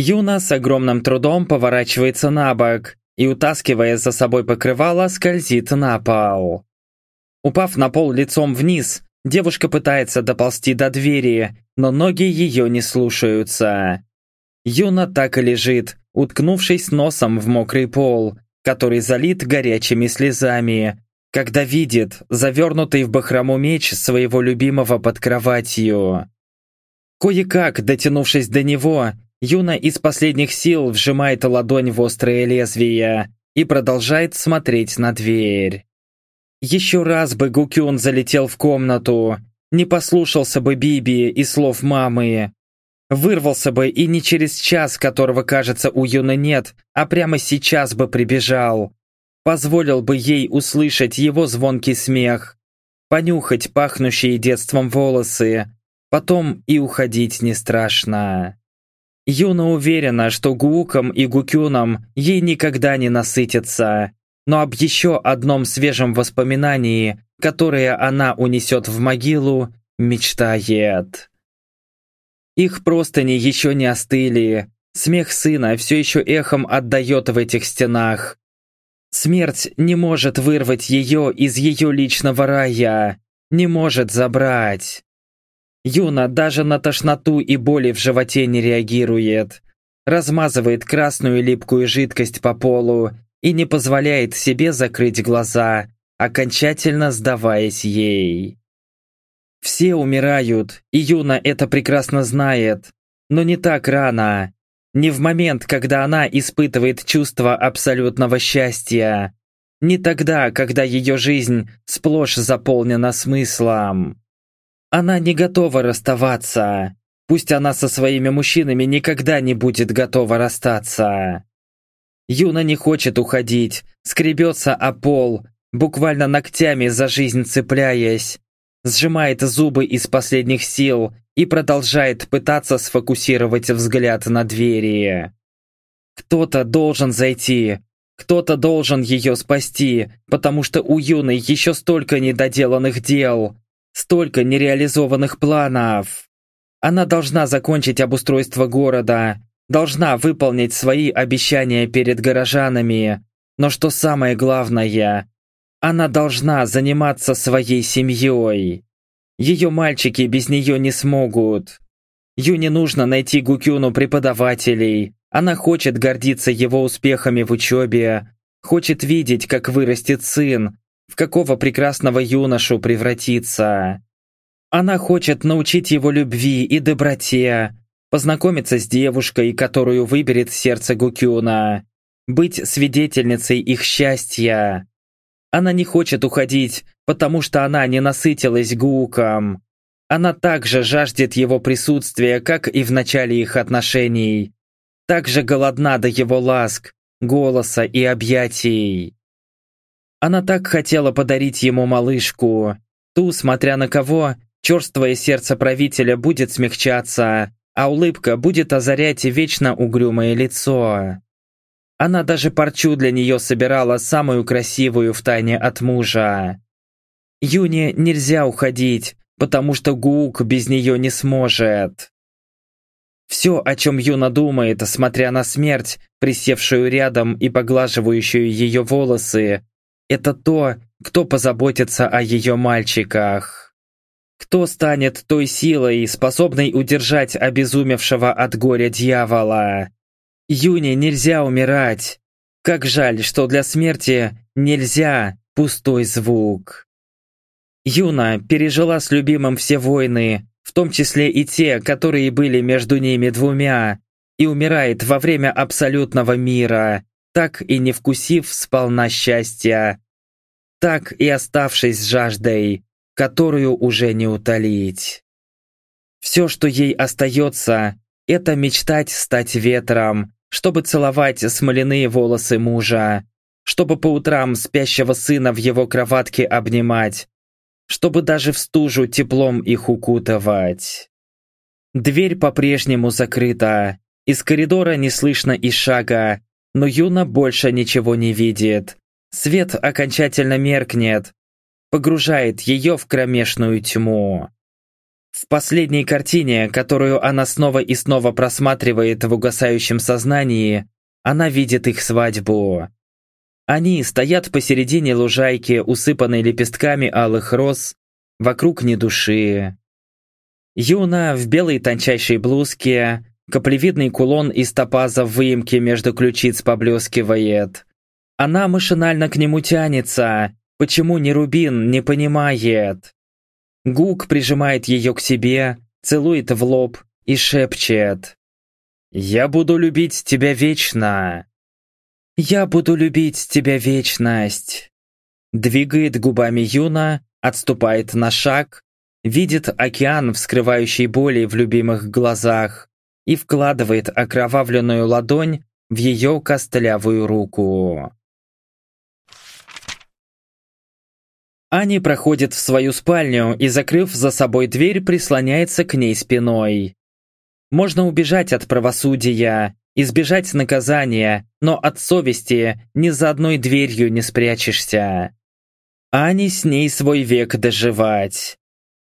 Юна с огромным трудом поворачивается на бок и, утаскивая за собой покрывало, скользит на пол. Упав на пол лицом вниз, девушка пытается доползти до двери, но ноги ее не слушаются. Юна так и лежит, уткнувшись носом в мокрый пол, который залит горячими слезами, когда видит завернутый в бахрому меч своего любимого под кроватью. Кое-как, дотянувшись до него, Юна из последних сил вжимает ладонь в острое лезвие и продолжает смотреть на дверь. Еще раз бы Гукюн залетел в комнату, не послушался бы Биби и слов мамы. Вырвался бы и не через час, которого, кажется, у Юны нет, а прямо сейчас бы прибежал. Позволил бы ей услышать его звонкий смех, понюхать пахнущие детством волосы, потом и уходить не страшно. Юна уверена, что Гуком и Гукюном ей никогда не насытится, но об еще одном свежем воспоминании, которое она унесет в могилу, мечтает. Их простыни еще не остыли, смех сына все еще эхом отдает в этих стенах. Смерть не может вырвать ее из ее личного рая, не может забрать. Юна даже на тошноту и боли в животе не реагирует. Размазывает красную липкую жидкость по полу и не позволяет себе закрыть глаза, окончательно сдаваясь ей. Все умирают, и Юна это прекрасно знает, но не так рано. Не в момент, когда она испытывает чувство абсолютного счастья. Не тогда, когда ее жизнь сплошь заполнена смыслом. Она не готова расставаться. Пусть она со своими мужчинами никогда не будет готова расстаться. Юна не хочет уходить, скребется о пол, буквально ногтями за жизнь цепляясь, сжимает зубы из последних сил и продолжает пытаться сфокусировать взгляд на двери. Кто-то должен зайти, кто-то должен ее спасти, потому что у Юны еще столько недоделанных дел, столько нереализованных планов. Она должна закончить обустройство города, должна выполнить свои обещания перед горожанами, но что самое главное, она должна заниматься своей семьей. Ее мальчики без нее не смогут. Юне нужно найти Гукюну преподавателей. Она хочет гордиться его успехами в учебе, хочет видеть, как вырастет сын, в какого прекрасного юношу превратится. Она хочет научить его любви и доброте, познакомиться с девушкой, которую выберет сердце Гукюна, быть свидетельницей их счастья. Она не хочет уходить, потому что она не насытилась Гуком. Она также жаждет его присутствия, как и в начале их отношений. Также голодна до его ласк, голоса и объятий. Она так хотела подарить ему малышку, ту, смотря на кого, черствое сердце правителя будет смягчаться, а улыбка будет озарять вечно угрюмое лицо. Она даже парчу для нее собирала самую красивую в тайне от мужа. Юне нельзя уходить, потому что Гук без нее не сможет. Все, о чем Юна думает, смотря на смерть, присевшую рядом и поглаживающую ее волосы, это то, кто позаботится о ее мальчиках. Кто станет той силой, способной удержать обезумевшего от горя дьявола? Юне нельзя умирать. Как жаль, что для смерти нельзя пустой звук. Юна пережила с любимым все войны, в том числе и те, которые были между ними двумя, и умирает во время абсолютного мира, так и не вкусив сполна счастья, так и оставшись жаждой, которую уже не утолить. Все, что ей остается, это мечтать стать ветром, чтобы целовать смоляные волосы мужа, чтобы по утрам спящего сына в его кроватке обнимать, чтобы даже в стужу теплом их укутывать. Дверь по-прежнему закрыта, из коридора не слышно и шага, но Юна больше ничего не видит. Свет окончательно меркнет, погружает ее в кромешную тьму. В последней картине, которую она снова и снова просматривает в угасающем сознании, она видит их свадьбу. Они стоят посередине лужайки, усыпанной лепестками алых роз, вокруг ни души. Юна в белой тончайшей блузке, каплевидный кулон из топаза в выемке между ключиц поблескивает. Она машинально к нему тянется, Почему не Рубин не понимает? Гук прижимает ее к себе, целует в лоб и шепчет. «Я буду любить тебя вечно!» «Я буду любить тебя вечность!» двигает губами Юна, отступает на шаг, видит океан, вскрывающий боли в любимых глазах, и вкладывает окровавленную ладонь в ее костлявую руку. Ани проходит в свою спальню и, закрыв за собой дверь, прислоняется к ней спиной. Можно убежать от правосудия, избежать наказания, но от совести ни за одной дверью не спрячешься. Ани с ней свой век доживать.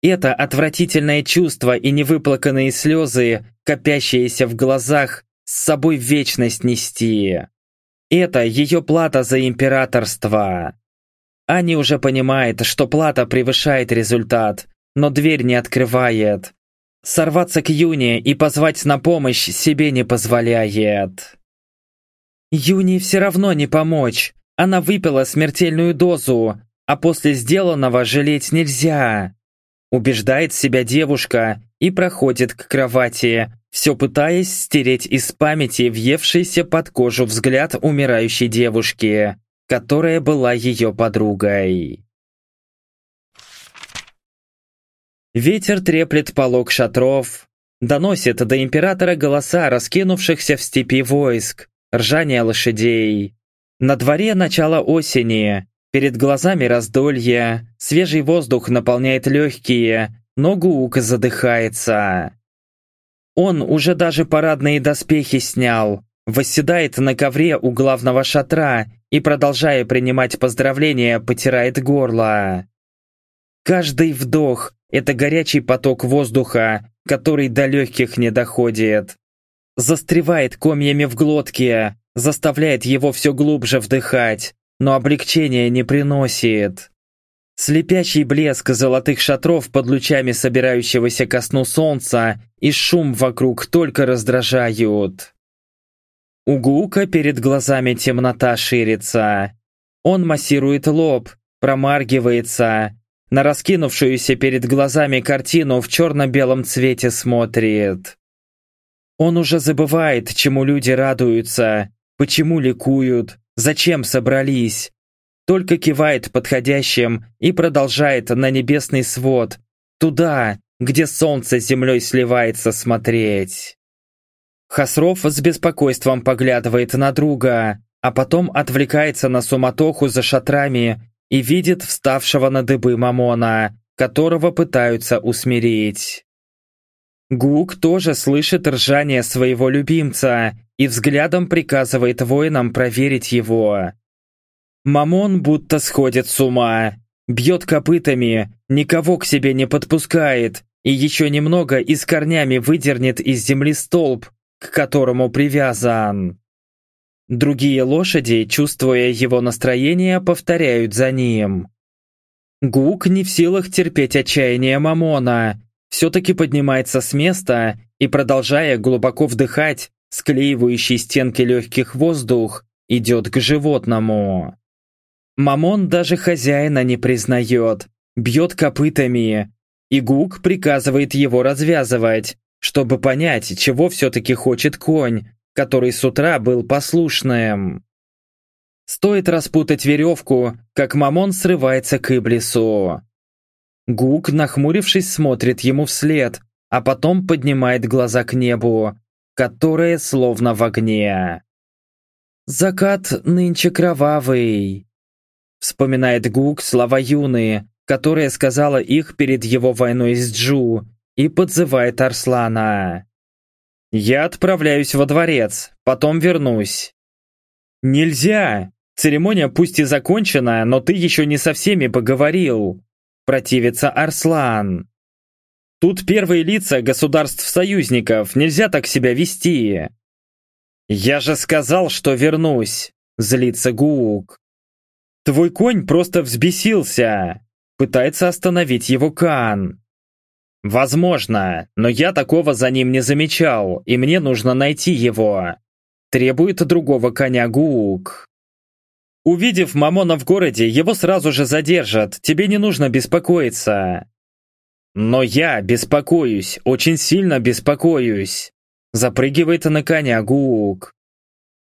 Это отвратительное чувство и невыплаканные слезы, копящиеся в глазах, с собой вечность нести. Это ее плата за императорство. Ани уже понимает, что плата превышает результат, но дверь не открывает. Сорваться к Юне и позвать на помощь себе не позволяет. Юне все равно не помочь. Она выпила смертельную дозу, а после сделанного жалеть нельзя. Убеждает себя девушка и проходит к кровати, все пытаясь стереть из памяти въевшийся под кожу взгляд умирающей девушки, которая была ее подругой. Ветер треплет полог шатров, доносит до императора голоса раскинувшихся в степи войск, ржание лошадей. На дворе начало осени, Перед глазами раздолье, свежий воздух наполняет легкие, но Гук задыхается. Он уже даже парадные доспехи снял, восседает на ковре у главного шатра и, продолжая принимать поздравления, потирает горло. Каждый вдох – это горячий поток воздуха, который до легких не доходит. Застревает комьями в глотке, заставляет его все глубже вдыхать, но облегчения не приносит. Слепящий блеск золотых шатров под лучами собирающегося ко сну солнца и шум вокруг только раздражают. У Гука перед глазами темнота ширится. Он массирует лоб, промаргивается, на раскинувшуюся перед глазами картину в черно-белом цвете смотрит. Он уже забывает, чему люди радуются, почему ликуют, Зачем собрались? Только кивает подходящим и продолжает на небесный свод, туда, где солнце с землей сливается смотреть. Хасров с беспокойством поглядывает на друга, а потом отвлекается на суматоху за шатрами и видит вставшего на дыбы Мамона, которого пытаются усмирить. Гук тоже слышит ржание своего любимца и взглядом приказывает воинам проверить его. Мамон будто сходит с ума, бьет копытами, никого к себе не подпускает и еще немного и с корнями выдернет из земли столб, к которому привязан. Другие лошади, чувствуя его настроение, повторяют за ним. Гук не в силах терпеть отчаяние Мамона все-таки поднимается с места и, продолжая глубоко вдыхать склеивающий стенки легких воздух, идет к животному. Мамон даже хозяина не признает, бьет копытами, и Гук приказывает его развязывать, чтобы понять, чего все-таки хочет конь, который с утра был послушным. Стоит распутать веревку, как Мамон срывается к Иблису. Гук, нахмурившись, смотрит ему вслед, а потом поднимает глаза к небу, которое словно в огне. «Закат нынче кровавый», — вспоминает Гук слова Юны, которая сказала их перед его войной с Джу, и подзывает Арслана. «Я отправляюсь во дворец, потом вернусь». «Нельзя! Церемония пусть и закончена, но ты еще не со всеми поговорил противится Арслан. Тут первые лица государств-союзников, нельзя так себя вести. Я же сказал, что вернусь, злится Гуук. Твой конь просто взбесился. Пытается остановить его Кан. Возможно, но я такого за ним не замечал, и мне нужно найти его. Требует другого коня Гуук. Увидев Мамона в городе, его сразу же задержат, тебе не нужно беспокоиться. Но я беспокоюсь, очень сильно беспокоюсь. Запрыгивает на коня Гук.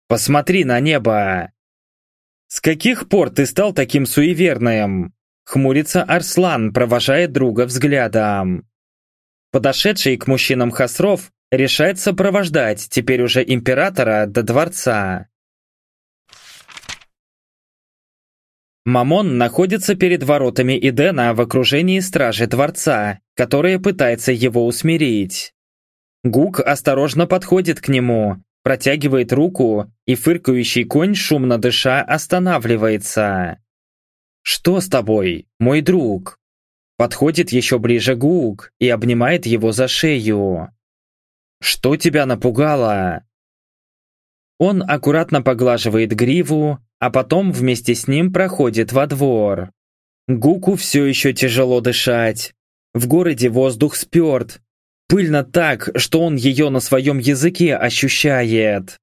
Посмотри на небо. «С каких пор ты стал таким суеверным?» Хмурится Арслан, провожая друга взглядом. Подошедший к мужчинам Хасров решает сопровождать теперь уже императора до дворца. Мамон находится перед воротами Идена в окружении стражи дворца, которая пытается его усмирить. Гук осторожно подходит к нему, протягивает руку, и фыркающий конь, шумно дыша, останавливается. «Что с тобой, мой друг?» Подходит еще ближе Гук и обнимает его за шею. «Что тебя напугало?» Он аккуратно поглаживает гриву, а потом вместе с ним проходит во двор. Гуку все еще тяжело дышать. В городе воздух сперт. Пыльно так, что он ее на своем языке ощущает.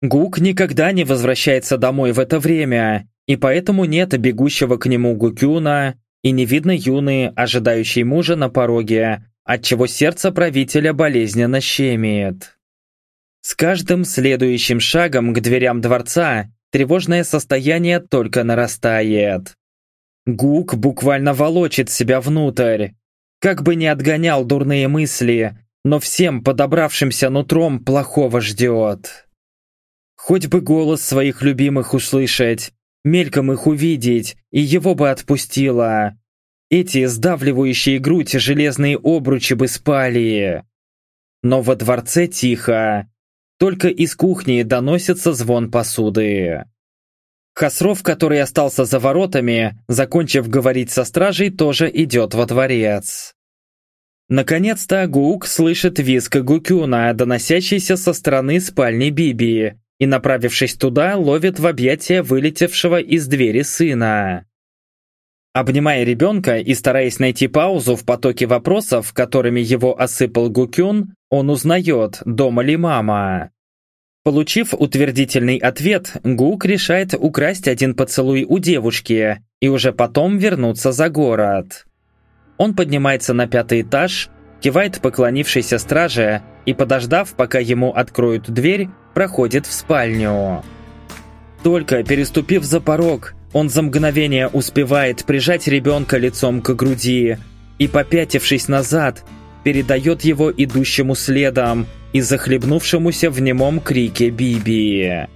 Гук никогда не возвращается домой в это время, и поэтому нет бегущего к нему Гукюна и не видно Юны, ожидающей мужа на пороге, отчего сердце правителя болезненно щемит. С каждым следующим шагом к дверям дворца тревожное состояние только нарастает. Гук буквально волочит себя внутрь. Как бы ни отгонял дурные мысли, но всем подобравшимся нутром плохого ждет. Хоть бы голос своих любимых услышать, мельком их увидеть, и его бы отпустило. Эти сдавливающие грудь железные обручи бы спали. Но во дворце тихо. Только из кухни доносится звон посуды. Хасров, который остался за воротами, закончив говорить со стражей, тоже идет во дворец. Наконец-то Гук слышит визг Гукюна, доносящийся со стороны спальни Биби, и, направившись туда, ловит в объятия вылетевшего из двери сына. Обнимая ребенка и стараясь найти паузу в потоке вопросов, которыми его осыпал Гукюн, он узнает, дома ли мама. Получив утвердительный ответ, Гук решает украсть один поцелуй у девушки и уже потом вернуться за город. Он поднимается на пятый этаж, кивает поклонившейся страже и, подождав, пока ему откроют дверь, проходит в спальню. Только переступив за порог, он за мгновение успевает прижать ребенка лицом к груди и, попятившись назад, передает его идущему следом и захлебнувшемуся в немом крике Биби.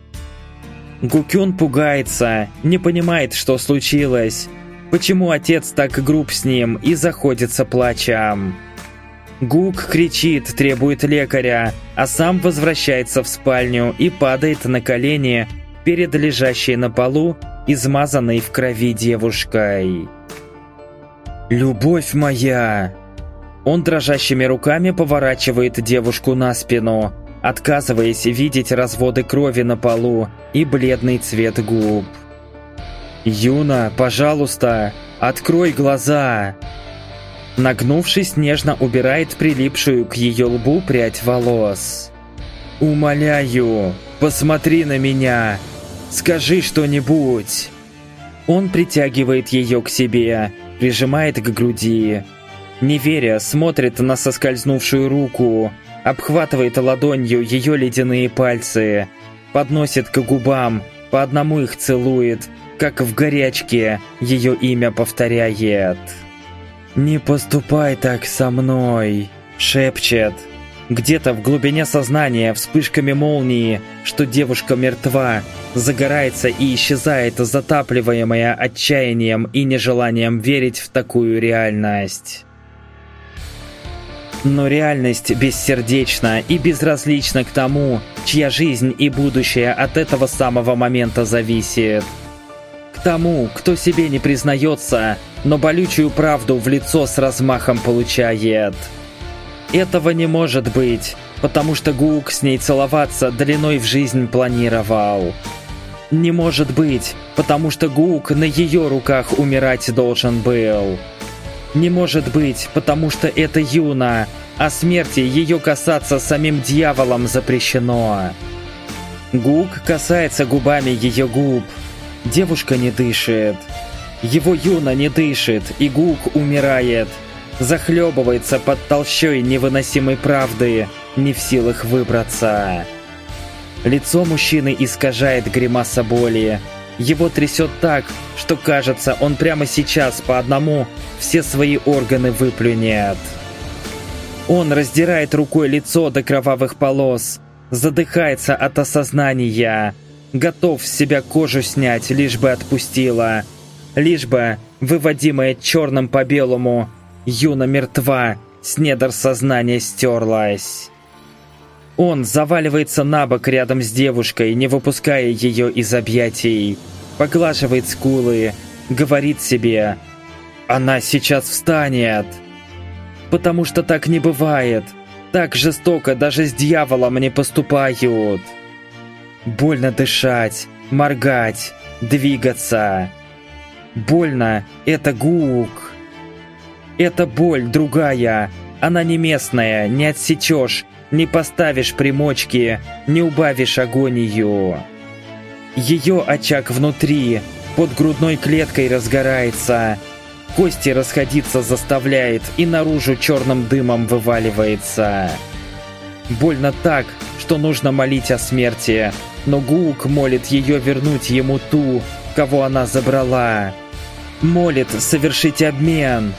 Гукюн пугается, не понимает, что случилось, почему отец так груб с ним и заходится плачем. Гук кричит, требует лекаря, а сам возвращается в спальню и падает на колени перед лежащей на полу измазанной в крови девушкой. «Любовь моя!» Он дрожащими руками поворачивает девушку на спину, отказываясь видеть разводы крови на полу и бледный цвет губ. «Юна, пожалуйста, открой глаза!» Нагнувшись, нежно убирает прилипшую к ее лбу прядь волос. «Умоляю, посмотри на меня! Скажи что-нибудь!» Он притягивает ее к себе, прижимает к груди, не веря, смотрит на соскользнувшую руку, обхватывает ладонью ее ледяные пальцы, подносит к губам, по одному их целует, как в горячке ее имя повторяет. «Не поступай так со мной!» – шепчет. Где-то в глубине сознания вспышками молнии, что девушка мертва, загорается и исчезает, затапливаемая отчаянием и нежеланием верить в такую реальность. Но реальность бессердечна и безразлична к тому, чья жизнь и будущее от этого самого момента зависит. К тому, кто себе не признается, но болючую правду в лицо с размахом получает. Этого не может быть, потому что Гук с ней целоваться длиной в жизнь планировал. Не может быть, потому что Гук на ее руках умирать должен был. Не может быть, потому что это Юна, а смерти ее касаться самим дьяволом запрещено. Гук касается губами ее губ. Девушка не дышит. Его Юна не дышит, и Гук умирает. Захлебывается под толщой невыносимой правды, не в силах выбраться. Лицо мужчины искажает гримаса боли. Его трясет так, что кажется, он прямо сейчас по одному все свои органы выплюнет. Он раздирает рукой лицо до кровавых полос, задыхается от осознания, готов с себя кожу снять, лишь бы отпустила, лишь бы, выводимая черным по белому, Юна мертва, с недр сознания стерлась. Он заваливается на бок рядом с девушкой, не выпуская ее из объятий, поглаживает скулы, говорит себе «Она сейчас встанет!» Потому что так не бывает. Так жестоко даже с дьяволом не поступают. Больно дышать, моргать, двигаться. Больно — это гук. Это боль другая. Она не местная, не отсечешь, не поставишь примочки, не убавишь агонию. Ее очаг внутри, под грудной клеткой разгорается. Кости расходиться заставляет и наружу черным дымом вываливается. Больно так, что нужно молить о смерти, но Гук молит ее вернуть ему ту, кого она забрала. Молит совершить обмен,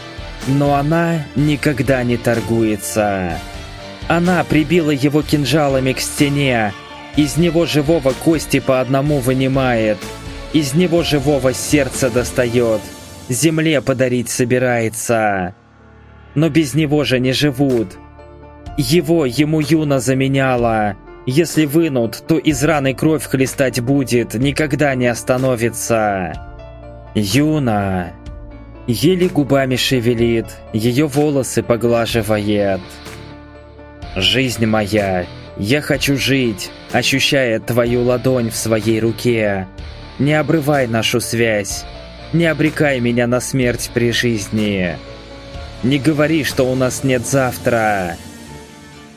но она никогда не торгуется. Она прибила его кинжалами к стене, из него живого кости по одному вынимает, из него живого сердце достает, земле подарить собирается. Но без него же не живут. Его ему Юна заменяла. Если вынут, то из раны кровь хлестать будет, никогда не остановится. Юна. Еле губами шевелит, ее волосы поглаживает. «Жизнь моя, я хочу жить, ощущая твою ладонь в своей руке. Не обрывай нашу связь, не обрекай меня на смерть при жизни. Не говори, что у нас нет завтра.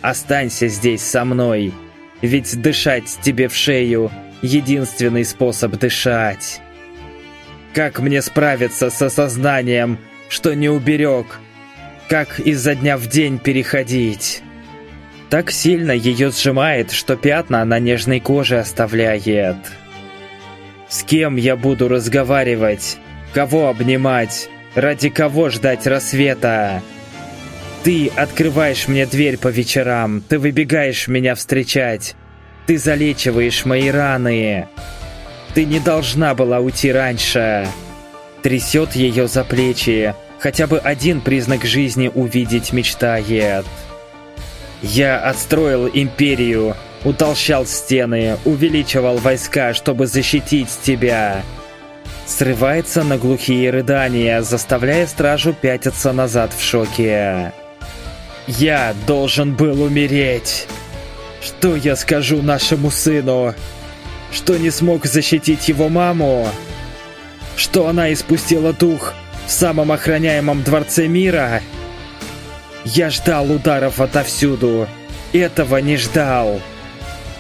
Останься здесь со мной, ведь дышать тебе в шею — единственный способ дышать. Как мне справиться с осознанием, что не уберег? Как изо дня в день переходить? Так сильно ее сжимает, что пятна на нежной коже оставляет. С кем я буду разговаривать? Кого обнимать? Ради кого ждать рассвета? Ты открываешь мне дверь по вечерам, ты выбегаешь меня встречать. Ты залечиваешь мои раны. Ты не должна была уйти раньше. Трясет ее за плечи. Хотя бы один признак жизни увидеть мечтает. Я отстроил империю, утолщал стены, увеличивал войска, чтобы защитить тебя. Срывается на глухие рыдания, заставляя стражу пятиться назад в шоке. Я должен был умереть. Что я скажу нашему сыну? Что не смог защитить его маму? Что она испустила дух в самом охраняемом дворце мира? Я ждал ударов отовсюду. Этого не ждал.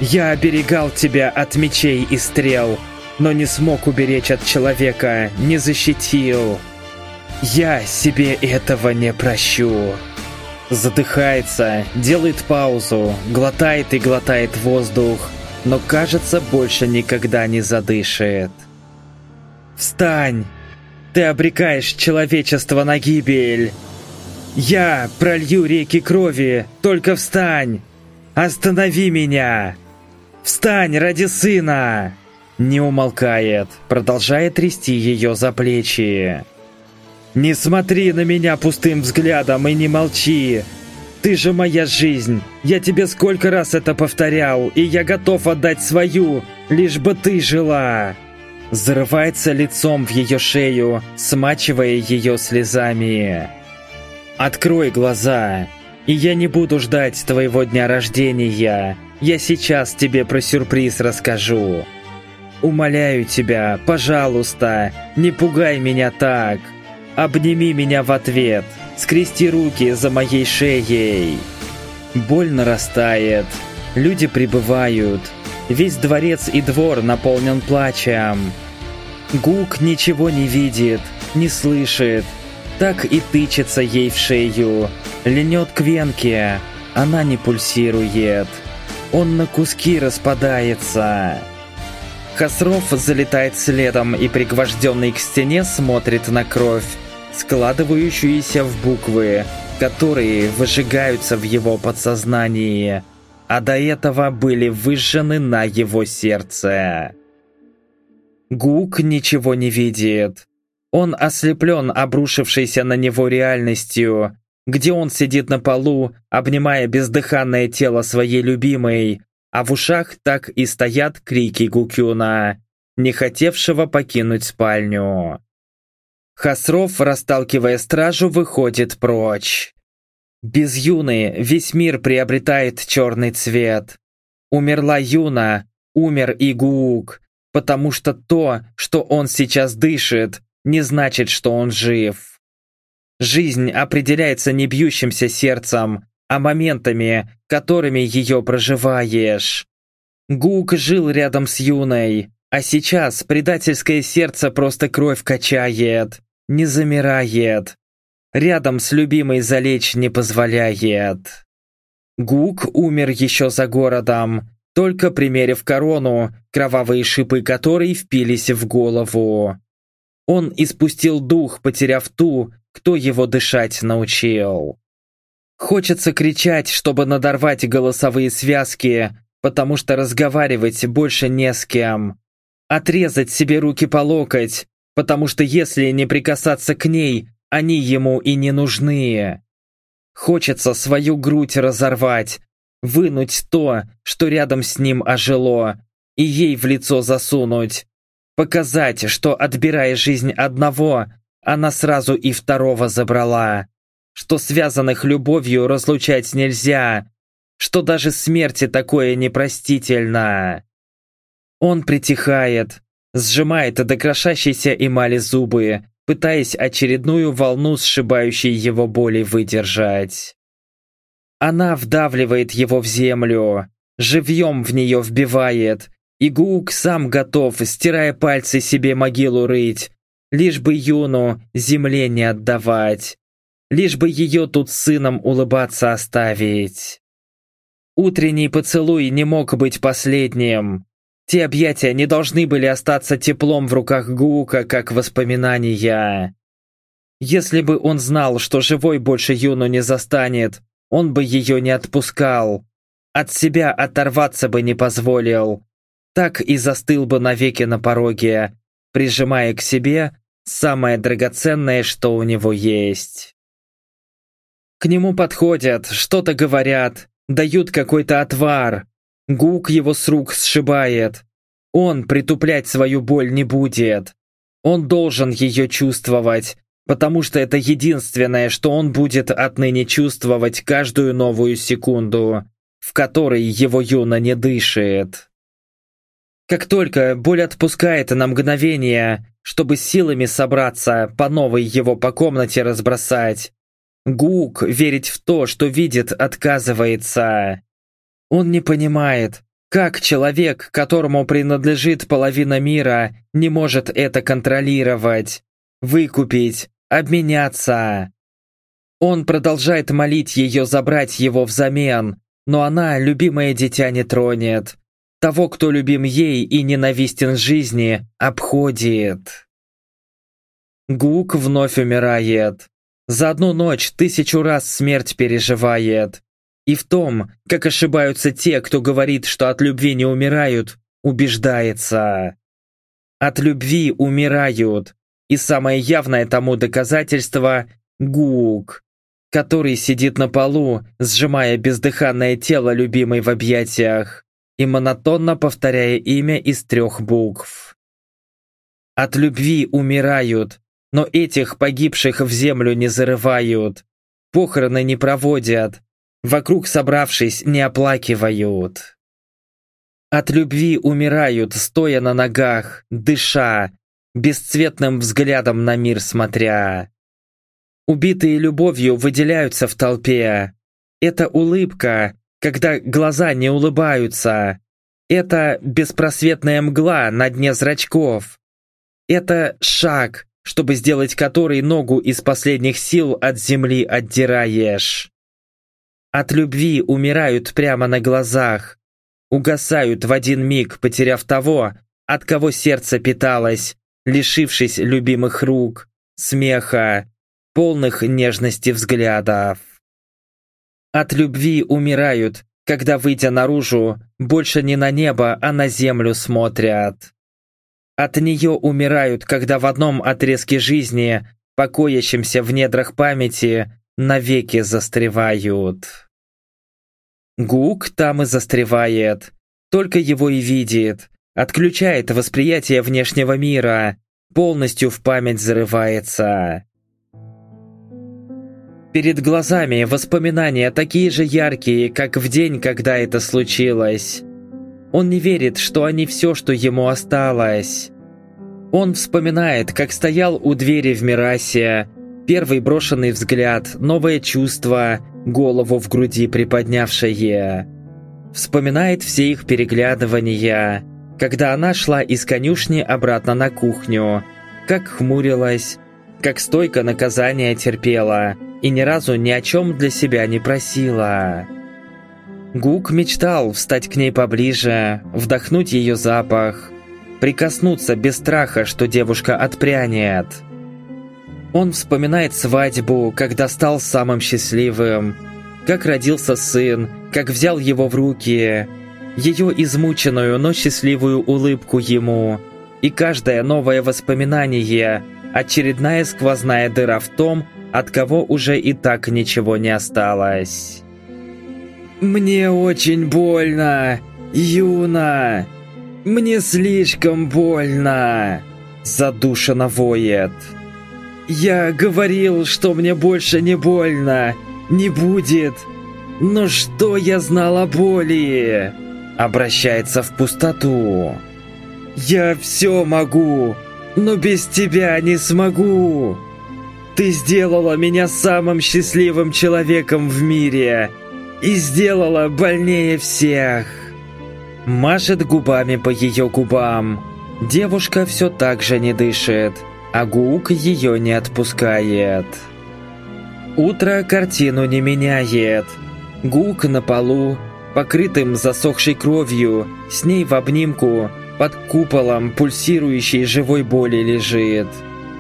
Я оберегал тебя от мечей и стрел, но не смог уберечь от человека, не защитил. Я себе этого не прощу. Задыхается, делает паузу, глотает и глотает воздух, но, кажется, больше никогда не задышит. «Встань! Ты обрекаешь человечество на гибель!» «Я пролью реки крови, только встань! Останови меня! Встань ради сына!» Не умолкает, продолжая трясти ее за плечи. «Не смотри на меня пустым взглядом и не молчи! Ты же моя жизнь! Я тебе сколько раз это повторял, и я готов отдать свою, лишь бы ты жила!» Зарывается лицом в ее шею, смачивая ее слезами. Открой глаза, и я не буду ждать твоего дня рождения. Я сейчас тебе про сюрприз расскажу. Умоляю тебя, пожалуйста, не пугай меня так. Обними меня в ответ, скрести руки за моей шеей. Боль нарастает, люди прибывают. Весь дворец и двор наполнен плачем. Гук ничего не видит, не слышит, так и тычется ей в шею. Ленет к венке. Она не пульсирует. Он на куски распадается. Хасров залетает следом и пригвожденный к стене смотрит на кровь, складывающуюся в буквы, которые выжигаются в его подсознании, а до этого были выжжены на его сердце. Гук ничего не видит. Он ослеплен обрушившейся на него реальностью, где он сидит на полу, обнимая бездыханное тело своей любимой, а в ушах так и стоят крики Гукюна, не хотевшего покинуть спальню. Хасров, расталкивая стражу, выходит прочь. Без Юны весь мир приобретает черный цвет. Умерла Юна, умер и Гуук, потому что то, что он сейчас дышит, не значит, что он жив. Жизнь определяется не бьющимся сердцем, а моментами, которыми ее проживаешь. Гук жил рядом с Юной, а сейчас предательское сердце просто кровь качает, не замирает. Рядом с любимой залечь не позволяет. Гук умер еще за городом, только примерив корону, кровавые шипы которой впились в голову. Он испустил дух, потеряв ту, кто его дышать научил. Хочется кричать, чтобы надорвать голосовые связки, потому что разговаривать больше не с кем. Отрезать себе руки по локоть, потому что если не прикасаться к ней, они ему и не нужны. Хочется свою грудь разорвать, вынуть то, что рядом с ним ожило, и ей в лицо засунуть, Показать, что отбирая жизнь одного, она сразу и второго забрала. Что связанных любовью разлучать нельзя. Что даже смерти такое непростительно. Он притихает, сжимает до крошащейся эмали зубы, пытаясь очередную волну сшибающей его боли выдержать. Она вдавливает его в землю, живьем в нее вбивает, и Гук сам готов, стирая пальцы себе могилу рыть, лишь бы Юну земле не отдавать, лишь бы ее тут сыном улыбаться оставить. Утренний поцелуй не мог быть последним. Те объятия не должны были остаться теплом в руках Гука, как воспоминания. Если бы он знал, что живой больше Юну не застанет, он бы ее не отпускал. От себя оторваться бы не позволил, так и застыл бы навеки на пороге, прижимая к себе самое драгоценное, что у него есть. К нему подходят, что-то говорят, дают какой-то отвар. Гук его с рук сшибает. Он притуплять свою боль не будет. Он должен ее чувствовать, потому что это единственное, что он будет отныне чувствовать каждую новую секунду, в которой его юно не дышит. Как только боль отпускает на мгновение, чтобы силами собраться, по новой его по комнате разбросать, Гук верить в то, что видит, отказывается. Он не понимает, как человек, которому принадлежит половина мира, не может это контролировать, выкупить, обменяться. Он продолжает молить ее забрать его взамен, но она любимое дитя не тронет, того, кто любим ей и ненавистен жизни, обходит. Гук вновь умирает. За одну ночь тысячу раз смерть переживает. И в том, как ошибаются те, кто говорит, что от любви не умирают, убеждается. От любви умирают. И самое явное тому доказательство – Гук, который сидит на полу, сжимая бездыханное тело любимой в объятиях и монотонно повторяя имя из трех букв. От любви умирают, но этих погибших в землю не зарывают, похороны не проводят, вокруг собравшись не оплакивают. От любви умирают, стоя на ногах, дыша, бесцветным взглядом на мир смотря. Убитые любовью выделяются в толпе. Эта улыбка, когда глаза не улыбаются. Это беспросветная мгла на дне зрачков. Это шаг, чтобы сделать который ногу из последних сил от земли отдираешь. От любви умирают прямо на глазах, угасают в один миг, потеряв того, от кого сердце питалось, лишившись любимых рук, смеха, полных нежности взглядов. От любви умирают, когда, выйдя наружу, больше не на небо, а на землю смотрят. От нее умирают, когда в одном отрезке жизни, покоящемся в недрах памяти, навеки застревают. Гук там и застревает, только его и видит, отключает восприятие внешнего мира, полностью в память зарывается. Перед глазами воспоминания такие же яркие, как в день, когда это случилось. Он не верит, что они все, что ему осталось. Он вспоминает, как стоял у двери в Мирасе, первый брошенный взгляд, новое чувство, голову в груди приподнявшее. Вспоминает все их переглядывания, когда она шла из конюшни обратно на кухню, как хмурилась, как стойко наказание терпела – и ни разу ни о чем для себя не просила. Гук мечтал встать к ней поближе, вдохнуть ее запах, прикоснуться без страха, что девушка отпрянет. Он вспоминает свадьбу, когда стал самым счастливым, как родился сын, как взял его в руки, ее измученную, но счастливую улыбку ему, и каждое новое воспоминание – очередная сквозная дыра в том, от кого уже и так ничего не осталось. «Мне очень больно, Юна! Мне слишком больно!» Задушенно воет. «Я говорил, что мне больше не больно, не будет. Но что я знал о боли?» Обращается в пустоту. «Я все могу, но без тебя не смогу!» Ты сделала меня самым счастливым человеком в мире и сделала больнее всех. Машет губами по ее губам. Девушка все так же не дышит, а Гук ее не отпускает. Утро картину не меняет. Гук на полу, покрытым засохшей кровью, с ней в обнимку, под куполом пульсирующей живой боли лежит,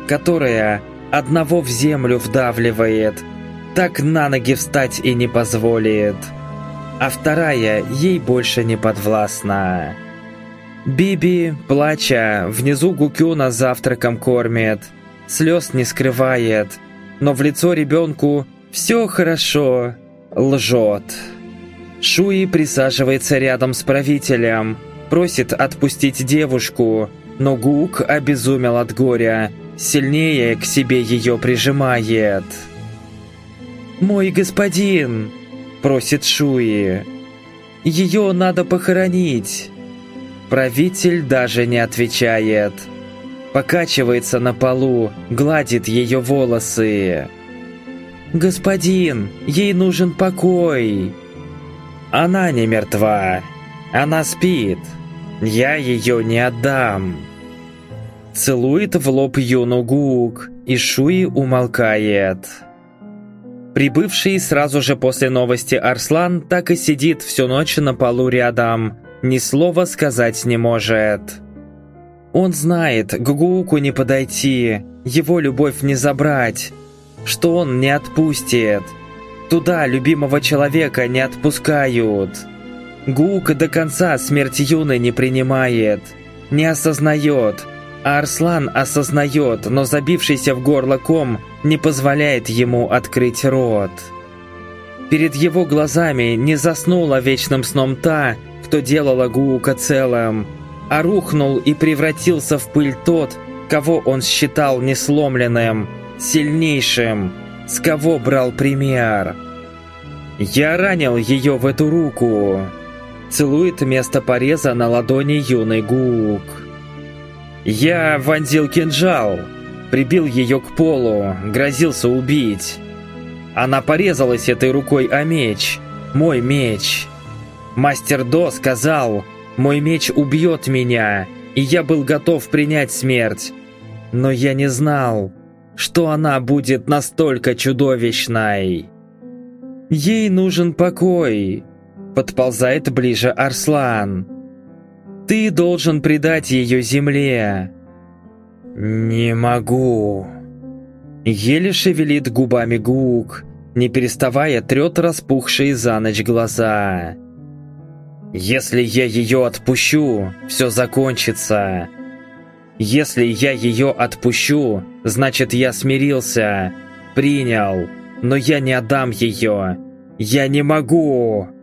которая одного в землю вдавливает, так на ноги встать и не позволит. А вторая ей больше не подвластна. Биби, плача, внизу Гукюна завтраком кормит, слез не скрывает, но в лицо ребенку «все хорошо» лжет. Шуи присаживается рядом с правителем, просит отпустить девушку, но Гук обезумел от горя – сильнее к себе ее прижимает. «Мой господин!» – просит Шуи. «Ее надо похоронить!» Правитель даже не отвечает. Покачивается на полу, гладит ее волосы. «Господин, ей нужен покой!» «Она не мертва, она спит. Я ее не отдам!» Целует в лоб Юну Гук, и Шуи умолкает. Прибывший сразу же после новости Арслан так и сидит всю ночь на полу рядом, ни слова сказать не может. Он знает, к Гууку не подойти, его любовь не забрать, что он не отпустит. Туда любимого человека не отпускают. Гук до конца смерть Юны не принимает, не осознает – а Арслан осознает, но забившийся в горло ком не позволяет ему открыть рот. Перед его глазами не заснула вечным сном та, кто делала Гуука целым, а рухнул и превратился в пыль тот, кого он считал несломленным, сильнейшим, с кого брал пример. «Я ранил ее в эту руку», целует место пореза на ладони юный Гуук. Я вонзил кинжал, прибил ее к полу, грозился убить. Она порезалась этой рукой о меч, мой меч. Мастер До сказал, мой меч убьет меня, и я был готов принять смерть. Но я не знал, что она будет настолько чудовищной. Ей нужен покой, подползает ближе Арслан. Ты должен предать ее земле». «Не могу». Еле шевелит губами Гук, не переставая трет распухшие за ночь глаза. «Если я ее отпущу, все закончится. Если я ее отпущу, значит я смирился, принял, но я не отдам ее. Я не могу!»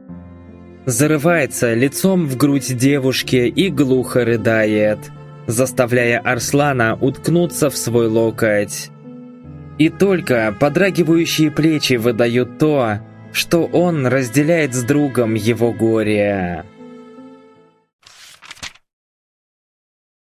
Зарывается лицом в грудь девушки и глухо рыдает, заставляя Арслана уткнуться в свой локоть. И только подрагивающие плечи выдают то, что он разделяет с другом его горе.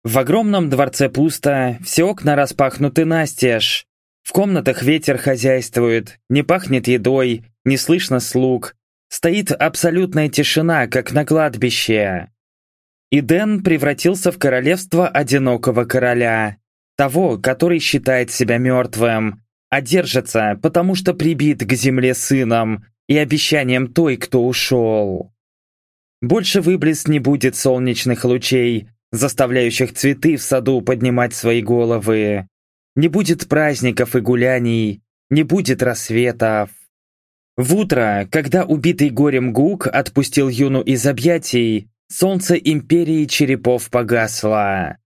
В огромном дворце пусто, все окна распахнуты настежь. В комнатах ветер хозяйствует, не пахнет едой, не слышно слуг. Стоит абсолютная тишина, как на кладбище. И Дэн превратился в королевство одинокого короля. Того, который считает себя мертвым, а держится, потому что прибит к земле сыном и обещанием той, кто ушел. Больше выблеск не будет солнечных лучей, заставляющих цветы в саду поднимать свои головы. Не будет праздников и гуляний, не будет рассветов. В утро, когда убитый горем Гук отпустил Юну из объятий, солнце Империи Черепов погасло.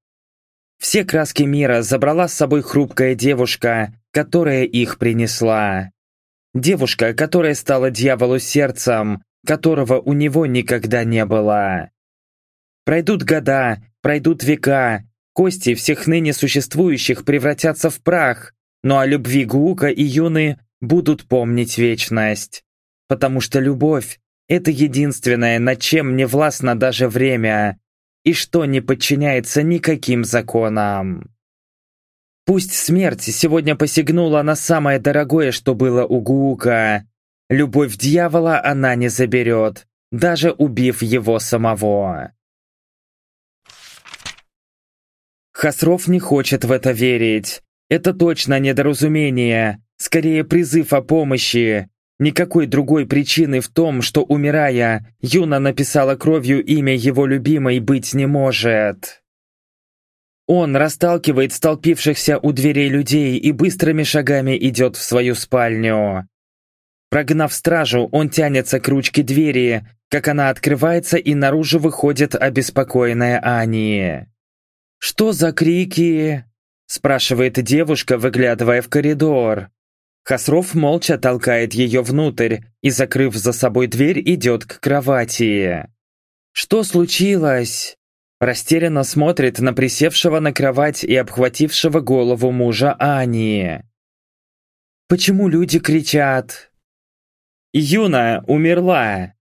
Все краски мира забрала с собой хрупкая девушка, которая их принесла. Девушка, которая стала дьяволу сердцем, которого у него никогда не было. Пройдут года, пройдут века, кости всех ныне существующих превратятся в прах, но о любви Гука и Юны будут помнить вечность. Потому что любовь – это единственное, над чем не властно даже время, и что не подчиняется никаким законам. Пусть смерть сегодня посягнула на самое дорогое, что было у Гуука. Любовь дьявола она не заберет, даже убив его самого. Хасров не хочет в это верить. Это точно недоразумение, скорее призыв о помощи. Никакой другой причины в том, что, умирая, Юна написала кровью имя его любимой быть не может. Он расталкивает столпившихся у дверей людей и быстрыми шагами идет в свою спальню. Прогнав стражу, он тянется к ручке двери, как она открывается и наружу выходит обеспокоенная Ани. «Что за крики?» – спрашивает девушка, выглядывая в коридор. Хасров молча толкает ее внутрь и, закрыв за собой дверь, идет к кровати. «Что случилось?» Растерянно смотрит на присевшего на кровать и обхватившего голову мужа Ани. «Почему люди кричат?» «Юна умерла!»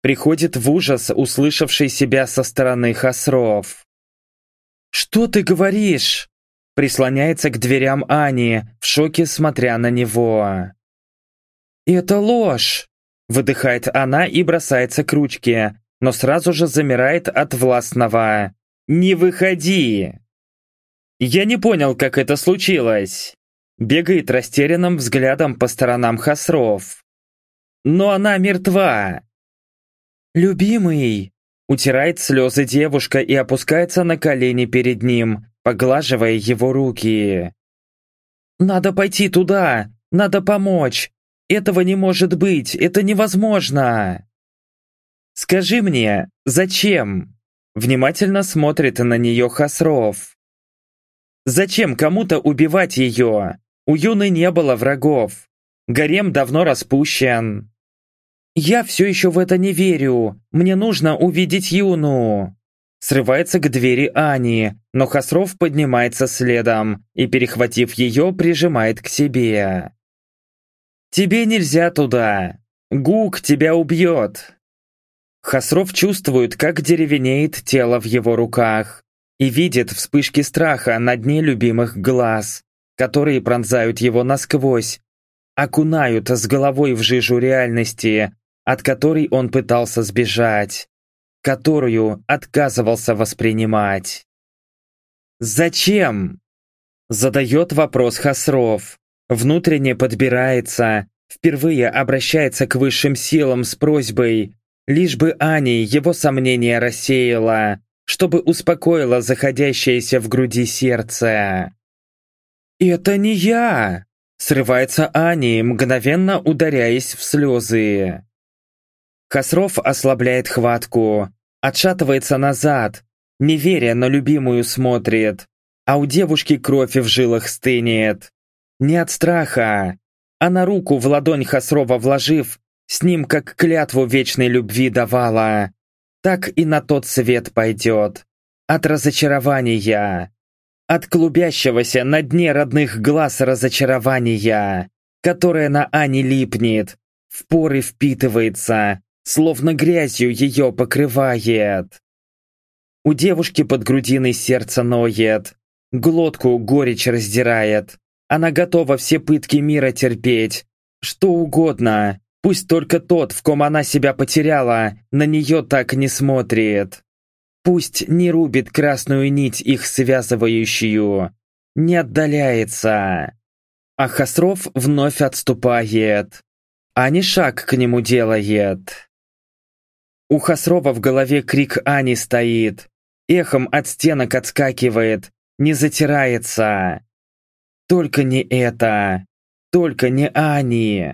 Приходит в ужас, услышавший себя со стороны Хасров. «Что ты говоришь?» Прислоняется к дверям Ани, в шоке смотря на него. «Это ложь!» Выдыхает она и бросается к ручке, но сразу же замирает от властного «Не выходи!» «Я не понял, как это случилось!» Бегает растерянным взглядом по сторонам Хасров. «Но она мертва!» «Любимый!» Утирает слезы девушка и опускается на колени перед ним, поглаживая его руки. «Надо пойти туда! Надо помочь! Этого не может быть! Это невозможно!» «Скажи мне, зачем?» Внимательно смотрит на нее Хасров. «Зачем кому-то убивать ее? У Юны не было врагов. Гарем давно распущен». «Я все еще в это не верю. Мне нужно увидеть Юну». Срывается к двери Ани, но Хасров поднимается следом и, перехватив ее, прижимает к себе. «Тебе нельзя туда. Гук тебя убьет». Хасров чувствует, как деревенеет тело в его руках и видит вспышки страха на дне любимых глаз, которые пронзают его насквозь, окунают с головой в жижу реальности, от которой он пытался сбежать которую отказывался воспринимать. «Зачем?» Задает вопрос Хасров. Внутренне подбирается, впервые обращается к высшим силам с просьбой, лишь бы Ани его сомнения рассеяла, чтобы успокоило заходящееся в груди сердце. «Это не я!» — срывается Ани, мгновенно ударяясь в слезы. Хасров ослабляет хватку, отшатывается назад, не веря на любимую смотрит, а у девушки кровь в жилах стынет. Не от страха, а на руку в ладонь Хасрова вложив, с ним как клятву вечной любви давала, так и на тот свет пойдет. От разочарования. От клубящегося на дне родных глаз разочарования, которое на Ане липнет, в поры впитывается, словно грязью ее покрывает. У девушки под грудиной сердце ноет, глотку горечь раздирает. Она готова все пытки мира терпеть. Что угодно. Пусть только тот, в ком она себя потеряла, на нее так не смотрит. Пусть не рубит красную нить их связывающую. Не отдаляется. А Хасров вновь отступает. А не шаг к нему делает. У Хасрова в голове крик Ани стоит. Эхом от стенок отскакивает. Не затирается. Только не это. Только не Ани.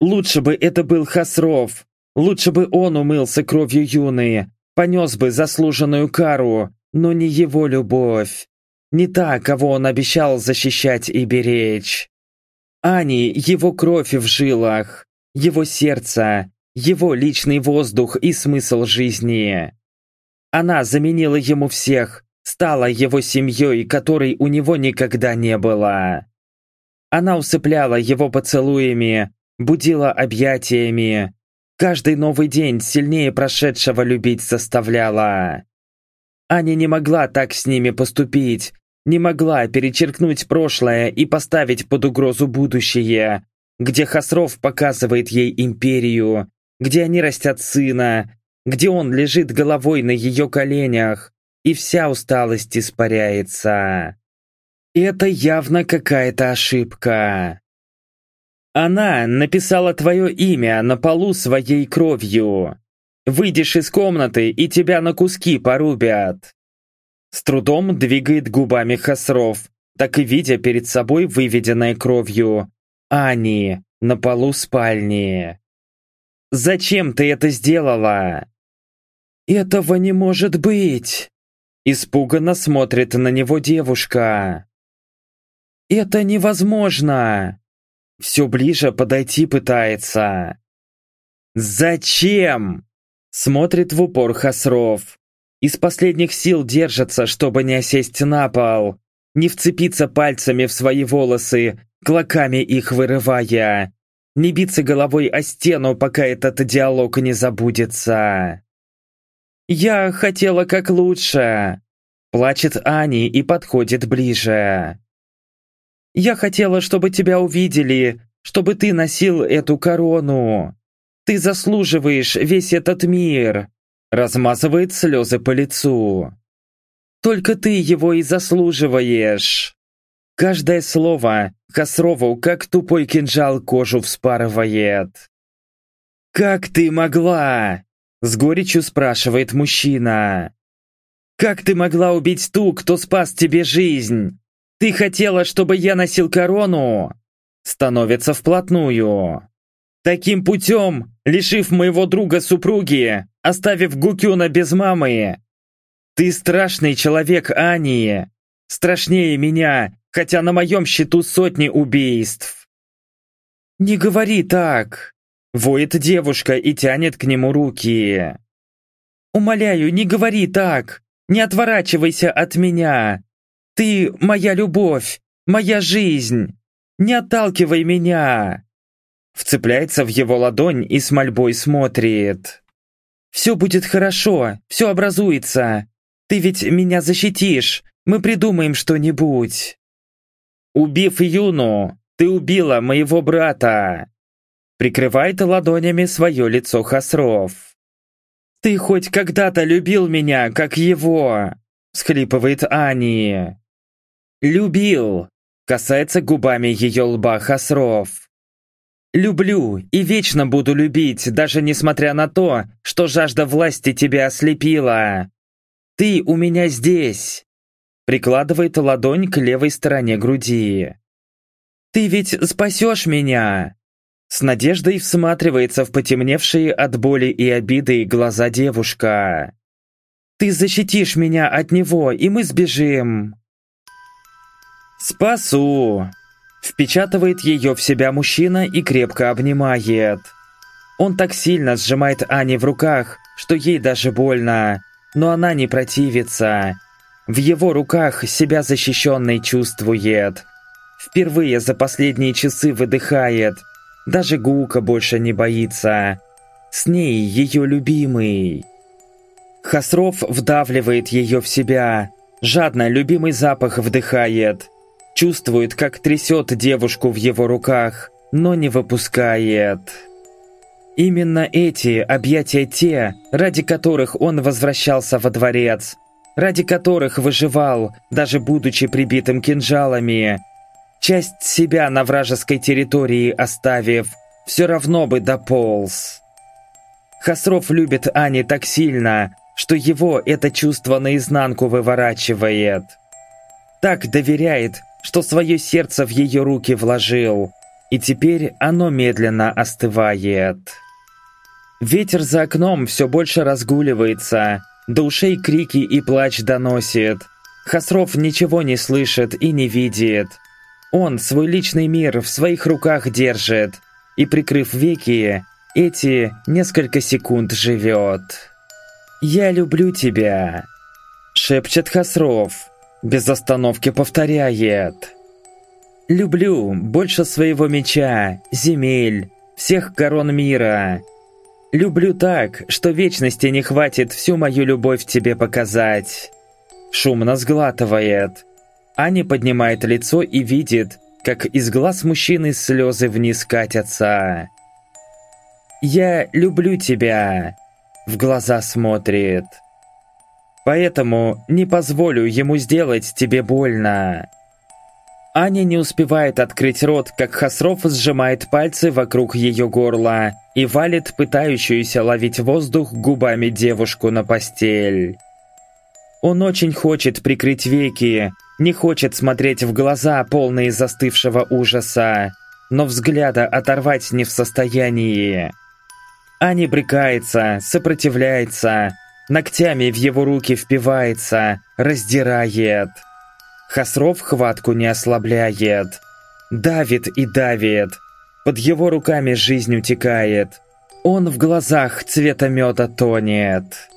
Лучше бы это был Хасров. Лучше бы он умылся кровью юны, понес бы заслуженную кару, но не его любовь. Не та, кого он обещал защищать и беречь. Ани — его кровь в жилах, его сердце, его личный воздух и смысл жизни. Она заменила ему всех, стала его семьей, которой у него никогда не было. Она усыпляла его поцелуями, будила объятиями. Каждый новый день сильнее прошедшего любить заставляла. Аня не могла так с ними поступить, не могла перечеркнуть прошлое и поставить под угрозу будущее, где Хасров показывает ей империю, где они растят сына, где он лежит головой на ее коленях, и вся усталость испаряется. Это явно какая-то ошибка. Она написала твое имя на полу своей кровью. Выйдешь из комнаты, и тебя на куски порубят. С трудом двигает губами Хасров, так и видя перед собой выведенной кровью Ани на полу спальни. «Зачем ты это сделала?» «Этого не может быть!» Испуганно смотрит на него девушка. «Это невозможно!» Все ближе подойти пытается. «Зачем?» Смотрит в упор Хасров. Из последних сил держится, чтобы не осесть на пол, не вцепиться пальцами в свои волосы, клоками их вырывая, не биться головой о стену, пока этот диалог не забудется. «Я хотела как лучше!» Плачет Ани и подходит ближе. «Я хотела, чтобы тебя увидели, чтобы ты носил эту корону. Ты заслуживаешь весь этот мир!» Размазывает слезы по лицу. «Только ты его и заслуживаешь!» Каждое слово Хасрову как тупой кинжал кожу вспарывает. «Как ты могла?» С горечью спрашивает мужчина. «Как ты могла убить ту, кто спас тебе жизнь? Ты хотела, чтобы я носил корону?» Становится вплотную. Таким путем, лишив моего друга супруги, оставив Гукюна без мамы. Ты страшный человек, Ани. Страшнее меня, хотя на моем счету сотни убийств. Не говори так. Воет девушка и тянет к нему руки. «Умоляю, не говори так! Не отворачивайся от меня! Ты моя любовь, моя жизнь! Не отталкивай меня!» Вцепляется в его ладонь и с мольбой смотрит. «Все будет хорошо, все образуется. Ты ведь меня защитишь, мы придумаем что-нибудь». «Убив Юну, ты убила моего брата!» Прикрывает ладонями свое лицо Хасров. «Ты хоть когда-то любил меня, как его?» Схлипывает Ани. «Любил!» Касается губами ее лба Хасров. «Люблю и вечно буду любить, даже несмотря на то, что жажда власти тебя ослепила. Ты у меня здесь!» Прикладывает ладонь к левой стороне груди. «Ты ведь спасешь меня!» С надеждой всматривается в потемневшие от боли и обиды глаза девушка. «Ты защитишь меня от него, и мы сбежим!» «Спасу!» Впечатывает ее в себя мужчина и крепко обнимает. Он так сильно сжимает Ани в руках, что ей даже больно, но она не противится. В его руках себя защищенной чувствует. Впервые за последние часы выдыхает. Даже Гука больше не боится. С ней ее любимый. Хасров вдавливает ее в себя. Жадно любимый запах вдыхает. Чувствует, как трясет девушку в его руках, но не выпускает. Именно эти объятия те, ради которых он возвращался во дворец, ради которых выживал, даже будучи прибитым кинжалами. Часть себя на вражеской территории оставив, все равно бы дополз. Хасров любит Ани так сильно, что его это чувство наизнанку выворачивает. Так доверяет, что свое сердце в ее руки вложил, и теперь оно медленно остывает. Ветер за окном все больше разгуливается, до ушей крики и плач доносит. Хасров ничего не слышит и не видит. Он свой личный мир в своих руках держит, и, прикрыв веки, эти несколько секунд живет. «Я люблю тебя», — шепчет Хасров, без остановки повторяет. «Люблю больше своего меча, земель, всех корон мира». Люблю так, что вечности не хватит всю мою любовь тебе показать. Шумно сглатывает. Аня поднимает лицо и видит, как из глаз мужчины слезы вниз катятся. «Я люблю тебя», — в глаза смотрит. «Поэтому не позволю ему сделать тебе больно». Аня не успевает открыть рот, как Хасров сжимает пальцы вокруг ее горла и валит пытающуюся ловить воздух губами девушку на постель. Он очень хочет прикрыть веки, не хочет смотреть в глаза, полные застывшего ужаса, но взгляда оторвать не в состоянии. Аня брыкается, сопротивляется, ногтями в его руки впивается, раздирает – Хасров хватку не ослабляет. Давит и давит. Под его руками жизнь утекает. Он в глазах цвета меда тонет.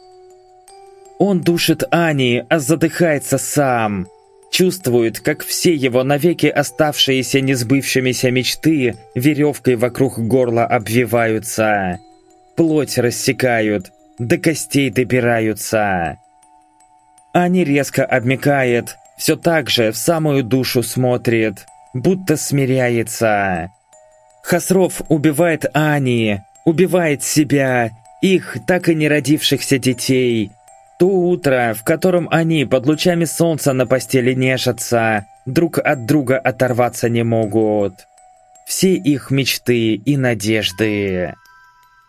Он душит Ани, а задыхается сам. Чувствует, как все его навеки оставшиеся несбывшимися мечты веревкой вокруг горла обвиваются. Плоть рассекают, до костей добираются. Ани резко обмекает, все так же в самую душу смотрит, будто смиряется. Хасров убивает Ани, убивает себя, их так и не родившихся детей. То утро, в котором они под лучами солнца на постели нежатся, друг от друга оторваться не могут. Все их мечты и надежды.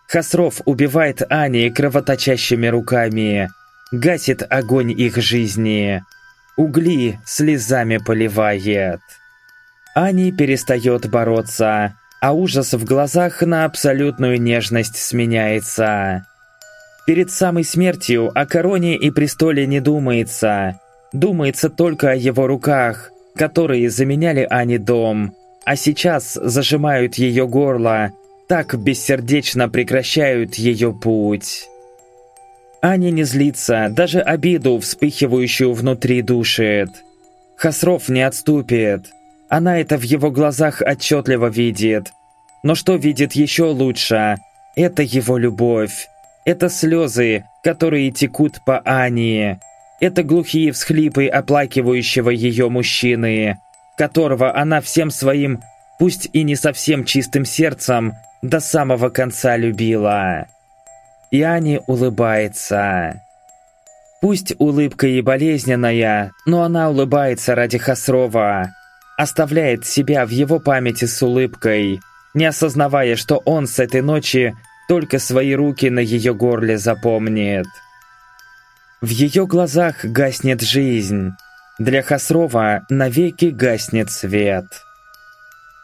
Хасров убивает Ани кровоточащими руками, гасит огонь их жизни, угли слезами поливает. Ани перестает бороться, а ужас в глазах на абсолютную нежность сменяется. Перед самой смертью о короне и престоле не думается. Думается только о его руках, которые заменяли Ани дом, а сейчас зажимают ее горло, так бессердечно прекращают ее путь. Аня не злится, даже обиду, вспыхивающую внутри, душит. Хасров не отступит. Она это в его глазах отчетливо видит. Но что видит еще лучше? Это его любовь. Это слезы, которые текут по Ане. Это глухие всхлипы оплакивающего ее мужчины, которого она всем своим, пусть и не совсем чистым сердцем, до самого конца любила. И Ани улыбается. Пусть улыбка и болезненная, но она улыбается ради Хасрова. Оставляет себя в его памяти с улыбкой, не осознавая, что он с этой ночи только свои руки на ее горле запомнит. В ее глазах гаснет жизнь. Для Хасрова навеки гаснет свет.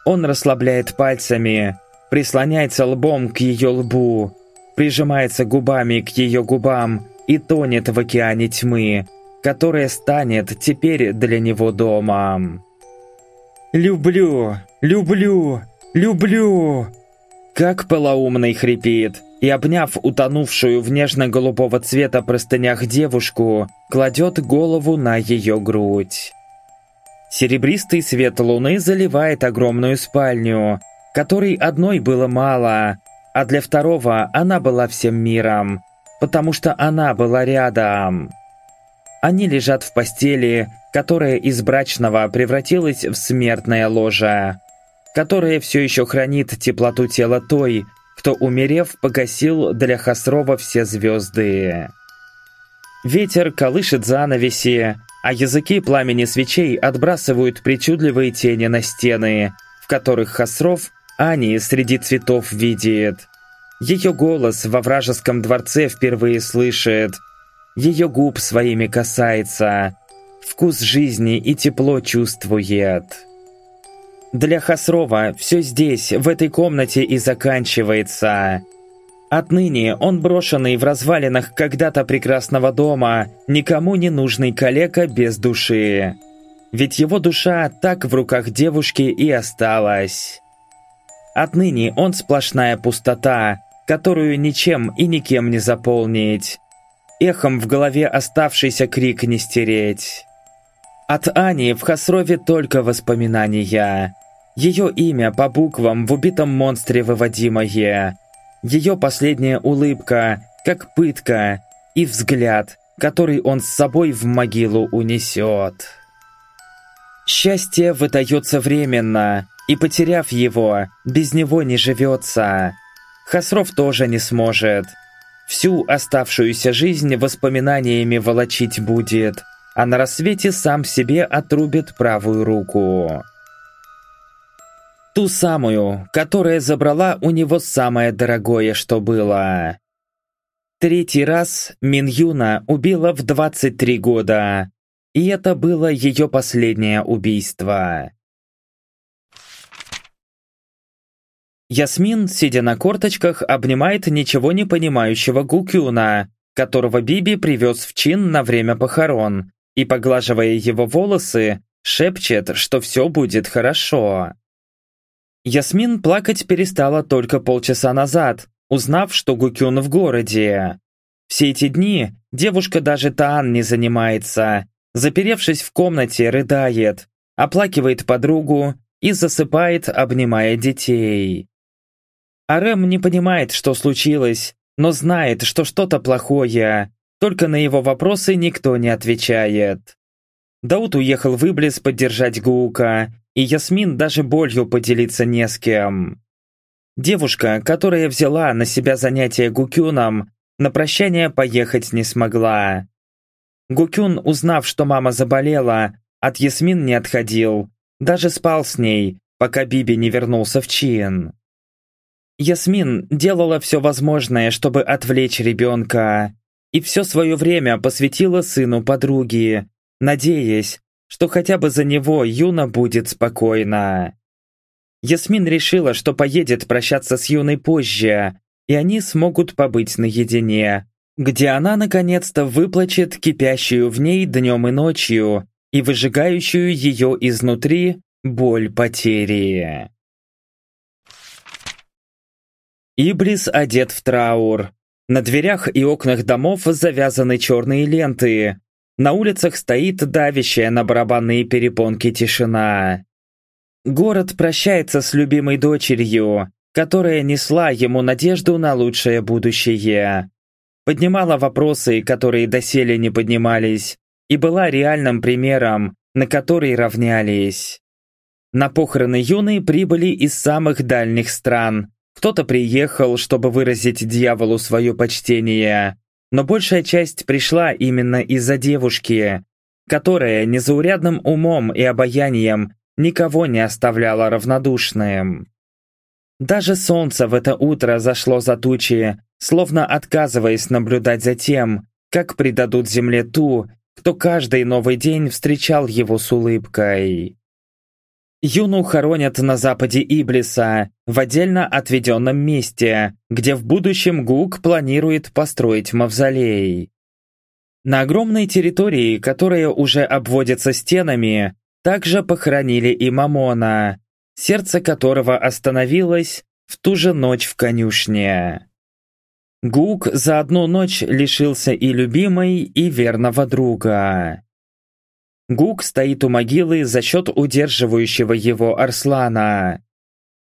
Он расслабляет пальцами, прислоняется лбом к ее лбу, прижимается губами к ее губам и тонет в океане тьмы, которая станет теперь для него домом. «Люблю, люблю, люблю!» Как полоумный хрипит, и, обняв утонувшую в нежно-голубого цвета простынях девушку, кладет голову на ее грудь. Серебристый свет луны заливает огромную спальню, которой одной было мало, а для второго она была всем миром, потому что она была рядом. Они лежат в постели, которая из брачного превратилась в смертное ложе, которое все еще хранит теплоту тела той, кто, умерев, погасил для Хасрова все звезды. Ветер колышет занавеси, а языки пламени свечей отбрасывают причудливые тени на стены, в которых Хасров Ани среди цветов видит. Ее голос во вражеском дворце впервые слышит. Ее губ своими касается. Вкус жизни и тепло чувствует. Для Хасрова все здесь, в этой комнате и заканчивается. Отныне он брошенный в развалинах когда-то прекрасного дома, никому не нужный калека без души. Ведь его душа так в руках девушки и осталась. Отныне он сплошная пустота, которую ничем и никем не заполнить. Эхом в голове оставшийся крик не стереть. От Ани в Хасрове только воспоминания. Ее имя по буквам в убитом монстре выводимое. Ее последняя улыбка, как пытка, и взгляд, который он с собой в могилу унесет. Счастье выдается временно, и потеряв его, без него не живется. Хасров тоже не сможет. Всю оставшуюся жизнь воспоминаниями волочить будет, а на рассвете сам себе отрубит правую руку. Ту самую, которая забрала у него самое дорогое, что было. Третий раз Мин Юна убила в 23 года, и это было ее последнее убийство. Ясмин, сидя на корточках, обнимает ничего не понимающего Гукюна, которого Биби привез в Чин на время похорон, и, поглаживая его волосы, шепчет, что все будет хорошо. Ясмин плакать перестала только полчаса назад, узнав, что Гукюн в городе. Все эти дни девушка даже Таан не занимается, заперевшись в комнате, рыдает, оплакивает подругу и засыпает, обнимая детей. Арем не понимает, что случилось, но знает, что что-то плохое. Только на его вопросы никто не отвечает. Даут уехал в Иблис поддержать Гуука, и Ясмин даже болью поделиться не с кем. Девушка, которая взяла на себя занятие Гукюном, на прощание поехать не смогла. Гукюн, узнав, что мама заболела, от Ясмин не отходил, даже спал с ней, пока Биби не вернулся в чин. Ясмин делала все возможное, чтобы отвлечь ребенка, и все свое время посвятила сыну подруги, надеясь, что хотя бы за него Юна будет спокойна. Ясмин решила, что поедет прощаться с Юной позже, и они смогут побыть наедине, где она наконец-то выплачет кипящую в ней днем и ночью и выжигающую ее изнутри боль потери. Ибрис одет в траур. На дверях и окнах домов завязаны черные ленты. На улицах стоит давящая на барабанные перепонки тишина. Город прощается с любимой дочерью, которая несла ему надежду на лучшее будущее. Поднимала вопросы, которые доселе не поднимались, и была реальным примером, на который равнялись. На похороны Юны прибыли из самых дальних стран, кто-то приехал, чтобы выразить дьяволу свое почтение, но большая часть пришла именно из-за девушки, которая незаурядным умом и обаянием никого не оставляла равнодушным. Даже солнце в это утро зашло за тучи, словно отказываясь наблюдать за тем, как предадут земле ту, кто каждый новый день встречал его с улыбкой. Юну хоронят на западе Иблиса, в отдельно отведенном месте, где в будущем Гук планирует построить мавзолей. На огромной территории, которая уже обводится стенами, также похоронили и Мамона, сердце которого остановилось в ту же ночь в конюшне. Гук за одну ночь лишился и любимой, и верного друга. Гук стоит у могилы за счет удерживающего его Арслана.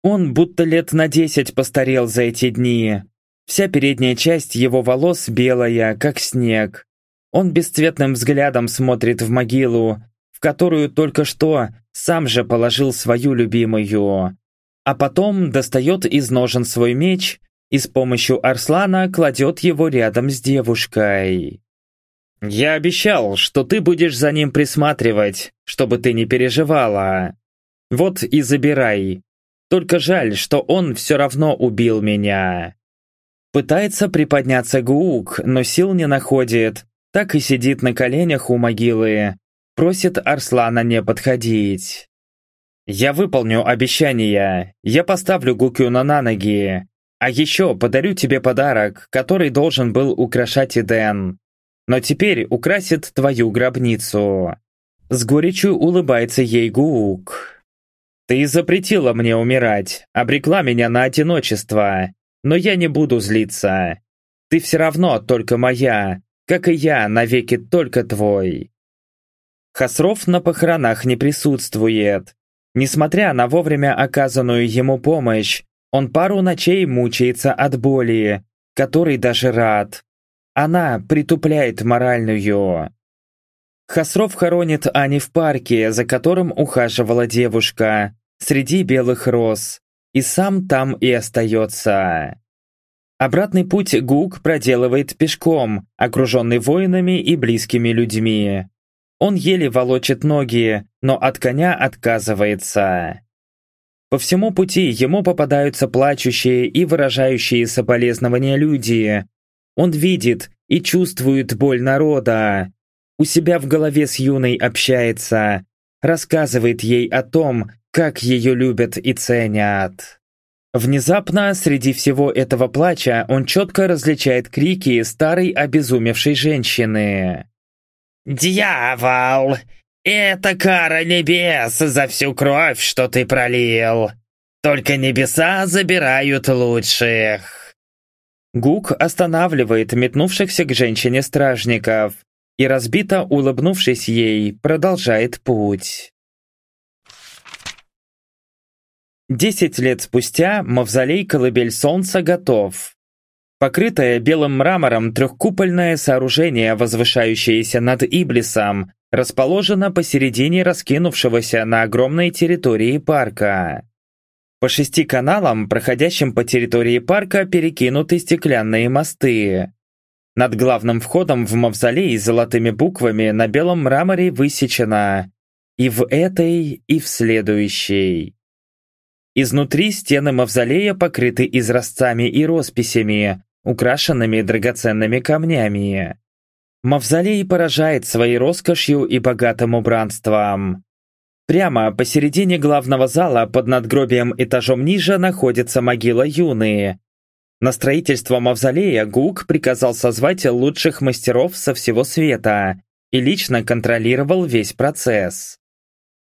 Он будто лет на десять постарел за эти дни. Вся передняя часть его волос белая, как снег. Он бесцветным взглядом смотрит в могилу, в которую только что сам же положил свою любимую. А потом достает из ножен свой меч и с помощью Арслана кладет его рядом с девушкой. «Я обещал, что ты будешь за ним присматривать, чтобы ты не переживала. Вот и забирай. Только жаль, что он все равно убил меня». Пытается приподняться Гуук, но сил не находит, так и сидит на коленях у могилы, просит Арслана не подходить. «Я выполню обещание, я поставлю Гукюна на ноги, а еще подарю тебе подарок, который должен был украшать Иден но теперь украсит твою гробницу». С горечью улыбается ей Гуук. «Ты запретила мне умирать, обрекла меня на одиночество, но я не буду злиться. Ты все равно только моя, как и я навеки только твой». Хасров на похоронах не присутствует. Несмотря на вовремя оказанную ему помощь, он пару ночей мучается от боли, который даже рад. Она притупляет моральную. Хасров хоронит Ани в парке, за которым ухаживала девушка, среди белых роз, и сам там и остается. Обратный путь Гук проделывает пешком, окруженный воинами и близкими людьми. Он еле волочит ноги, но от коня отказывается. По всему пути ему попадаются плачущие и выражающие соболезнования люди, он видит и чувствует боль народа. У себя в голове с юной общается, рассказывает ей о том, как ее любят и ценят. Внезапно, среди всего этого плача, он четко различает крики старой обезумевшей женщины. «Дьявол! Это кара небес за всю кровь, что ты пролил! Только небеса забирают лучших!» Гук останавливает метнувшихся к женщине стражников и, разбито улыбнувшись ей, продолжает путь. Десять лет спустя мавзолей Колыбель Солнца готов. Покрытое белым мрамором трехкупольное сооружение, возвышающееся над Иблисом, расположено посередине раскинувшегося на огромной территории парка. По шести каналам, проходящим по территории парка, перекинуты стеклянные мосты. Над главным входом в мавзолей золотыми буквами на белом мраморе высечено «И в этой, и в следующей». Изнутри стены мавзолея покрыты изразцами и росписями, украшенными драгоценными камнями. Мавзолей поражает своей роскошью и богатым убранством. Прямо посередине главного зала под надгробием этажом ниже находится могила Юны. На строительство мавзолея Гук приказал созвать лучших мастеров со всего света и лично контролировал весь процесс.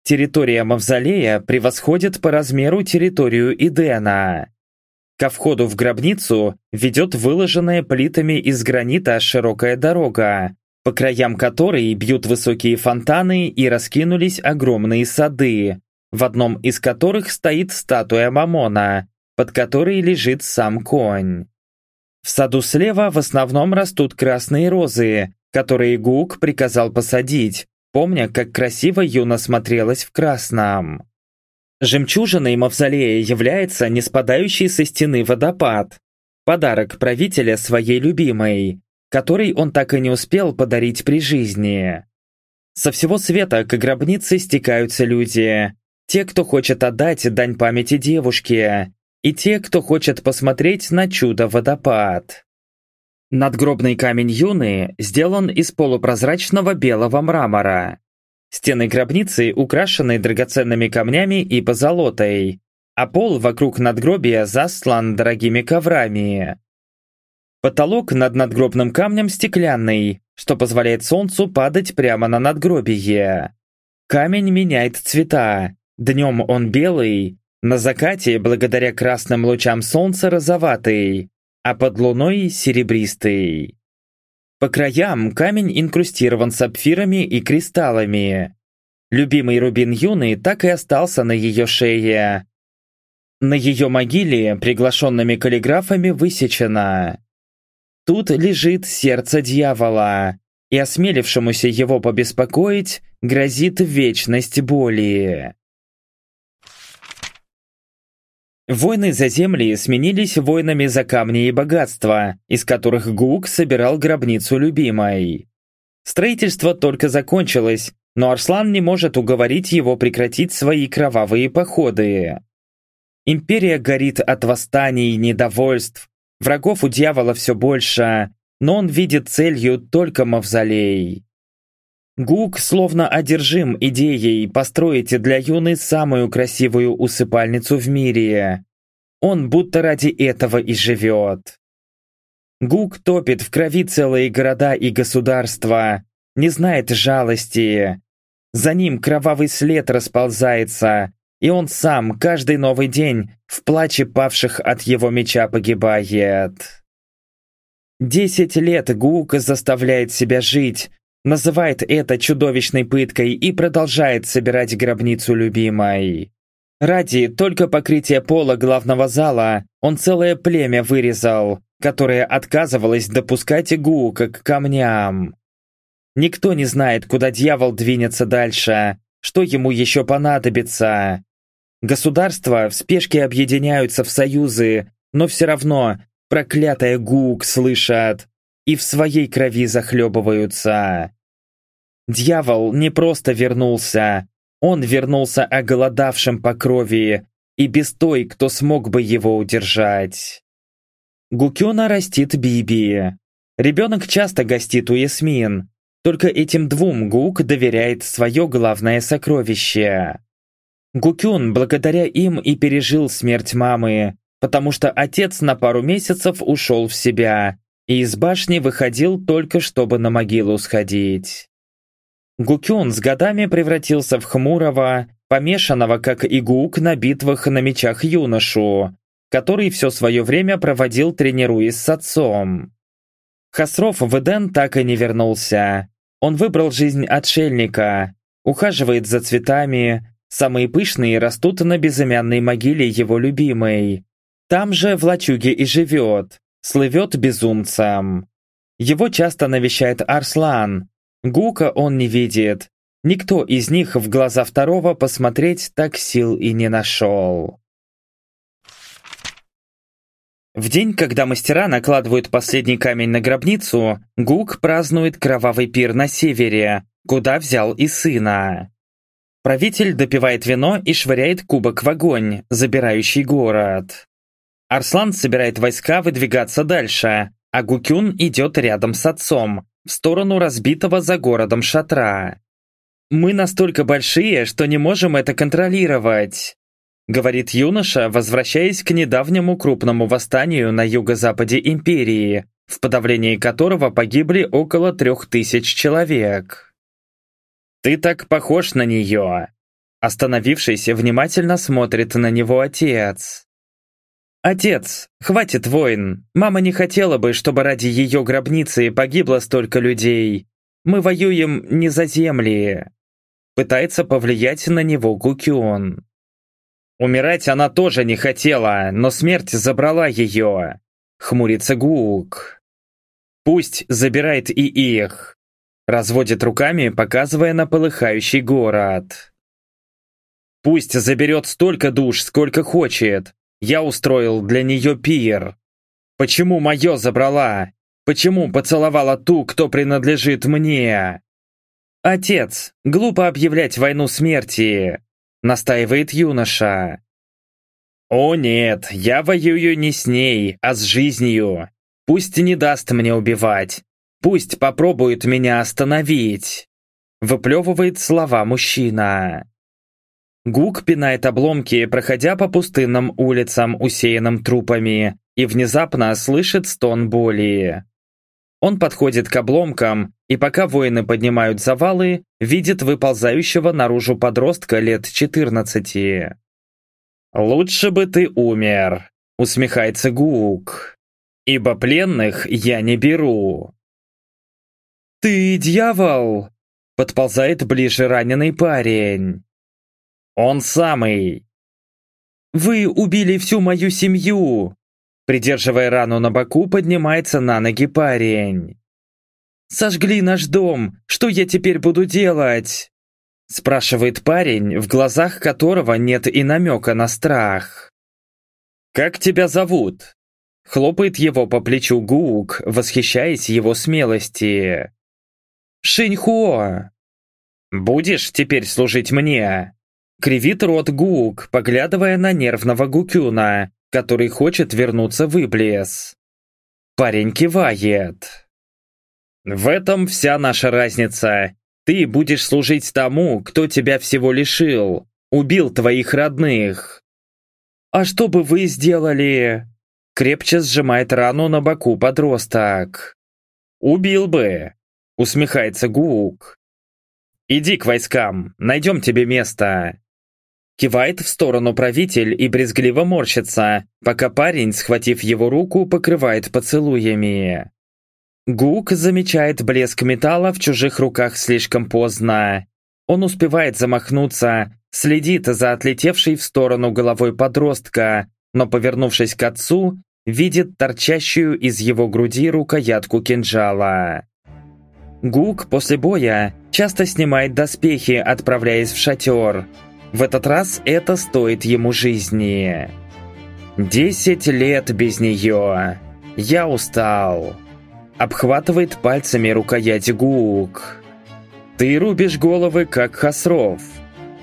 Территория мавзолея превосходит по размеру территорию Идена. Ко входу в гробницу ведет выложенная плитами из гранита широкая дорога, по краям которой бьют высокие фонтаны и раскинулись огромные сады, в одном из которых стоит статуя Мамона, под которой лежит сам конь. В саду слева в основном растут красные розы, которые Гук приказал посадить, помня, как красиво Юна смотрелась в красном. Жемчужиной мавзолея является неспадающий со стены водопад, подарок правителя своей любимой, который он так и не успел подарить при жизни. Со всего света к гробнице стекаются люди. Те, кто хочет отдать дань памяти девушке, и те, кто хочет посмотреть на чудо-водопад. Надгробный камень Юны сделан из полупрозрачного белого мрамора. Стены гробницы украшены драгоценными камнями и позолотой, а пол вокруг надгробия застлан дорогими коврами. Потолок над надгробным камнем стеклянный, что позволяет солнцу падать прямо на надгробие. Камень меняет цвета. Днем он белый, на закате, благодаря красным лучам солнца, розоватый, а под луной серебристый. По краям камень инкрустирован сапфирами и кристаллами. Любимый рубин Юны так и остался на ее шее. На ее могиле приглашенными каллиграфами высечено Тут лежит сердце дьявола, и осмелившемуся его побеспокоить грозит вечность боли. Войны за земли сменились войнами за камни и богатства, из которых Гук собирал гробницу любимой. Строительство только закончилось, но Арслан не может уговорить его прекратить свои кровавые походы. Империя горит от восстаний недовольств. Врагов у дьявола все больше, но он видит целью только мавзолей. Гук словно одержим идеей построить для Юны самую красивую усыпальницу в мире. Он будто ради этого и живет. Гук топит в крови целые города и государства, не знает жалости. За ним кровавый след расползается, и он сам каждый новый день в плаче павших от его меча погибает. Десять лет Гук заставляет себя жить, называет это чудовищной пыткой и продолжает собирать гробницу любимой. Ради только покрытия пола главного зала он целое племя вырезал, которое отказывалось допускать Гука к камням. Никто не знает, куда дьявол двинется дальше, что ему еще понадобится. Государства в спешке объединяются в союзы, но все равно проклятая Гук слышат и в своей крови захлебываются. Дьявол не просто вернулся, он вернулся оголодавшим по крови и без той, кто смог бы его удержать. Гукёна растит Биби. Ребенок часто гостит у Ясмин. Только этим двум Гук доверяет свое главное сокровище. Гукюн благодаря им и пережил смерть мамы, потому что отец на пару месяцев ушел в себя и из башни выходил только чтобы на могилу сходить. Гукюн с годами превратился в хмурого, помешанного как и Гук на битвах на мечах юношу, который все свое время проводил тренируясь с отцом. Хасров в Эден так и не вернулся. Он выбрал жизнь отшельника, ухаживает за цветами, самые пышные растут на безымянной могиле его любимой. Там же в лачуге и живет, слывет безумцем. Его часто навещает Арслан, Гука он не видит. Никто из них в глаза второго посмотреть так сил и не нашел. В день, когда мастера накладывают последний камень на гробницу, Гук празднует кровавый пир на севере, куда взял и сына. Правитель допивает вино и швыряет кубок в огонь, забирающий город. Арслан собирает войска выдвигаться дальше, а Гукюн идет рядом с отцом, в сторону разбитого за городом шатра. «Мы настолько большие, что не можем это контролировать», говорит юноша, возвращаясь к недавнему крупному восстанию на юго-западе империи, в подавлении которого погибли около трех тысяч человек. «Ты так похож на нее!» Остановившись, внимательно смотрит на него отец. «Отец, хватит войн. Мама не хотела бы, чтобы ради ее гробницы погибло столько людей. Мы воюем не за земли». Пытается повлиять на него Гукион. Умирать она тоже не хотела, но смерть забрала ее. Хмурится Гук. Пусть забирает и их. Разводит руками, показывая на полыхающий город. Пусть заберет столько душ, сколько хочет. Я устроил для нее пир. Почему мое забрала? Почему поцеловала ту, кто принадлежит мне? Отец, глупо объявлять войну смерти, настаивает юноша. О нет, я воюю не с ней, а с жизнью. Пусть не даст мне убивать. Пусть попробует меня остановить. Выплевывает слова мужчина. Гук пинает обломки, проходя по пустынным улицам, усеянным трупами, и внезапно слышит стон боли. Он подходит к обломкам, и пока воины поднимают завалы, видит выползающего наружу подростка лет 14. «Лучше бы ты умер», — усмехается Гук ибо пленных я не беру». «Ты дьявол!» — подползает ближе раненый парень. «Он самый!» «Вы убили всю мою семью!» Придерживая рану на боку, поднимается на ноги парень. «Сожгли наш дом! Что я теперь буду делать?» Спрашивает парень, в глазах которого нет и намека на страх. «Как тебя зовут?» Хлопает его по плечу Гук, восхищаясь его смелости. «Шиньхуо!» «Будешь теперь служить мне?» Кривит рот Гук, поглядывая на нервного Гукюна, который хочет вернуться в Иблес. Парень кивает. «В этом вся наша разница. Ты будешь служить тому, кто тебя всего лишил, убил твоих родных». «А что бы вы сделали?» Крепче сжимает рану на боку подросток. «Убил бы!» — усмехается Гук. «Иди к войскам, найдем тебе место!» Кивает в сторону правитель и брезгливо морщится, пока парень, схватив его руку, покрывает поцелуями. Гук замечает блеск металла в чужих руках слишком поздно. Он успевает замахнуться, следит за отлетевшей в сторону головой подростка, но, повернувшись к отцу, видит торчащую из его груди рукоятку кинжала. Гук после боя часто снимает доспехи, отправляясь в шатер. В этот раз это стоит ему жизни. Десять лет без нее. Я устал. Обхватывает пальцами рукоять Гук. Ты рубишь головы, как Хасров.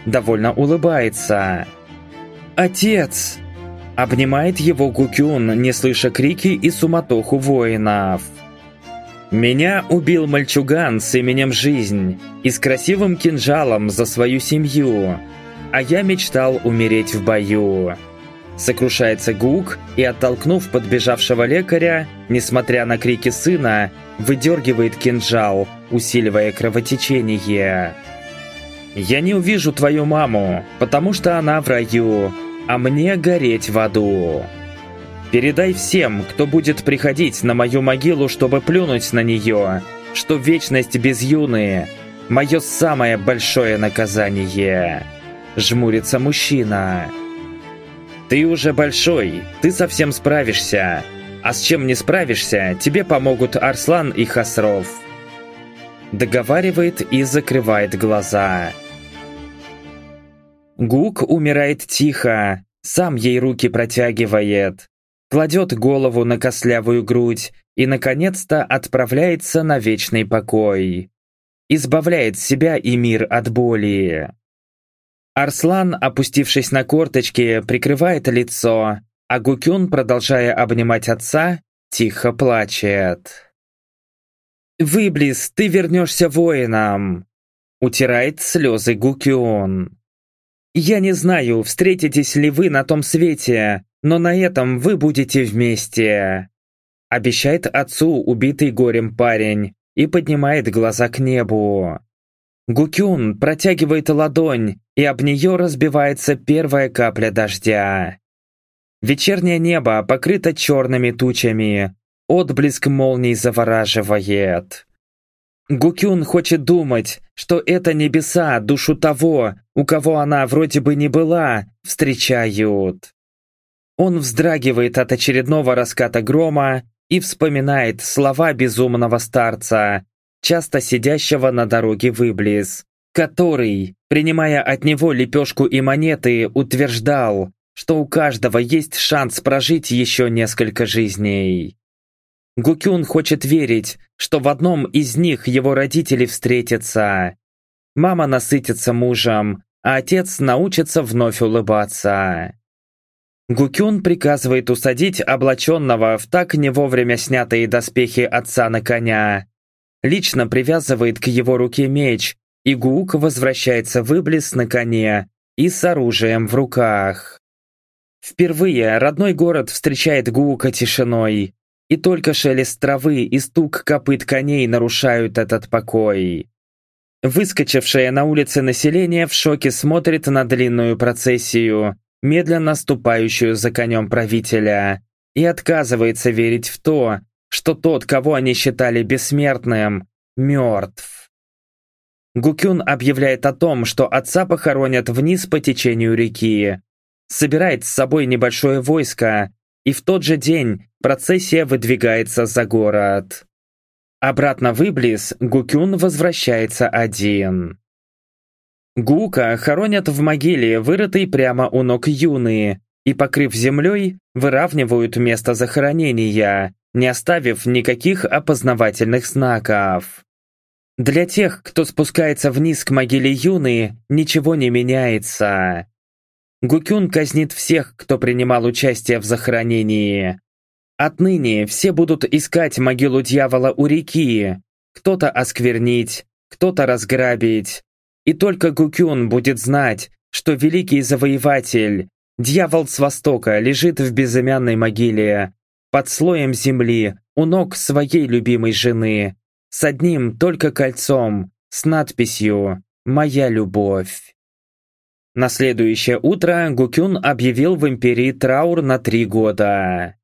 Довольно улыбается. «Отец!» Обнимает его Гукюн, не слыша крики и суматоху воинов. Меня убил мальчуган с именем Жизнь и с красивым кинжалом за свою семью, а я мечтал умереть в бою. Сокрушается Гук и, оттолкнув подбежавшего лекаря, несмотря на крики сына, выдергивает кинжал, усиливая кровотечение. «Я не увижу твою маму, потому что она в раю, а мне гореть в аду. Передай всем, кто будет приходить на мою могилу, чтобы плюнуть на нее, что вечность без юны – мое самое большое наказание. Жмурится мужчина. Ты уже большой, ты совсем справишься. А с чем не справишься, тебе помогут Арслан и Хасров. Договаривает и закрывает глаза. Гук умирает тихо, сам ей руки протягивает, кладет голову на костлявую грудь и, наконец-то, отправляется на вечный покой. Избавляет себя и мир от боли. Арслан, опустившись на корточки, прикрывает лицо, а Гукюн, продолжая обнимать отца, тихо плачет. «Выблис, ты вернешься воином!» Утирает слезы Гукюн. Я не знаю, встретитесь ли вы на том свете, но на этом вы будете вместе. Обещает отцу убитый горем парень и поднимает глаза к небу. Гукюн протягивает ладонь, и об нее разбивается первая капля дождя. Вечернее небо покрыто черными тучами, отблеск молний завораживает. Гукюн хочет думать, что это небеса душу того, у кого она вроде бы не была, встречают. Он вздрагивает от очередного раската грома и вспоминает слова безумного старца, часто сидящего на дороге в Иблис, который, принимая от него лепешку и монеты, утверждал, что у каждого есть шанс прожить еще несколько жизней. Гукюн хочет верить, что в одном из них его родители встретятся. Мама насытится мужем, а отец научится вновь улыбаться. Гукюн приказывает усадить облаченного в так не вовремя снятые доспехи отца на коня. Лично привязывает к его руке меч, и Гук возвращается в Иблис на коне и с оружием в руках. Впервые родной город встречает Гука тишиной, и только шелест травы и стук копыт коней нарушают этот покой. Выскочившее на улице население в шоке смотрит на длинную процессию, медленно ступающую за конем правителя, и отказывается верить в то, что тот, кого они считали бессмертным, мертв. Гукюн объявляет о том, что отца похоронят вниз по течению реки, собирает с собой небольшое войско, и в тот же день процессия выдвигается за город. Обратно в Иблис Гукюн возвращается один. Гука хоронят в могиле, вырытой прямо у ног Юны, и, покрыв землей, выравнивают место захоронения, не оставив никаких опознавательных знаков. Для тех, кто спускается вниз к могиле Юны, ничего не меняется. Гукюн казнит всех, кто принимал участие в захоронении. Отныне все будут искать могилу дьявола у реки, кто-то осквернить, кто-то разграбить. И только Гукюн будет знать, что великий завоеватель, дьявол с востока, лежит в безымянной могиле, под слоем земли, у ног своей любимой жены, с одним только кольцом, с надписью «Моя любовь». На следующее утро Гукюн объявил в империи траур на три года.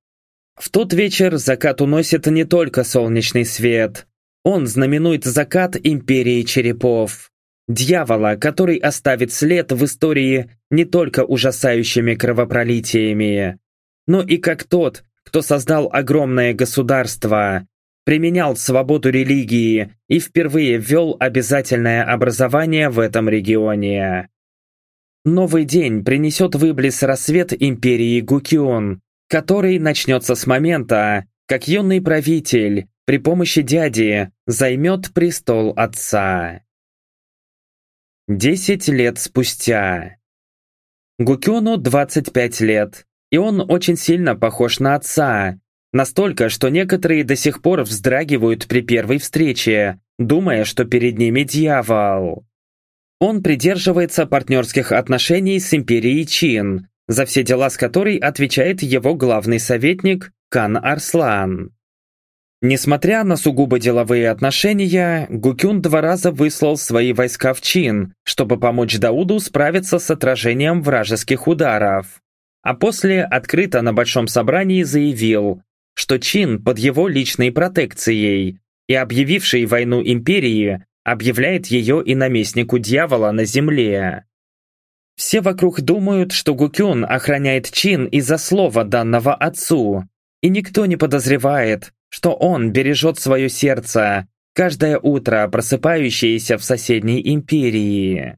В тот вечер закат уносит не только солнечный свет. Он знаменует закат империи черепов. Дьявола, который оставит след в истории не только ужасающими кровопролитиями, но и как тот, кто создал огромное государство, применял свободу религии и впервые ввел обязательное образование в этом регионе. Новый день принесет выблес рассвет империи Гукион, который начнется с момента, как юный правитель при помощи дяди займет престол отца. Десять лет спустя. Гукиону 25 лет, и он очень сильно похож на отца, настолько, что некоторые до сих пор вздрагивают при первой встрече, думая, что перед ними дьявол. Он придерживается партнерских отношений с империей Чин, за все дела с которой отвечает его главный советник Кан Арслан. Несмотря на сугубо деловые отношения, Гукюн два раза выслал свои войска в Чин, чтобы помочь Дауду справиться с отражением вражеских ударов. А после открыто на Большом собрании заявил, что Чин под его личной протекцией и объявивший войну империи объявляет ее и наместнику дьявола на земле. Все вокруг думают, что Гукюн охраняет Чин из-за слова данного отцу, и никто не подозревает, что он бережет свое сердце, каждое утро просыпающееся в соседней империи.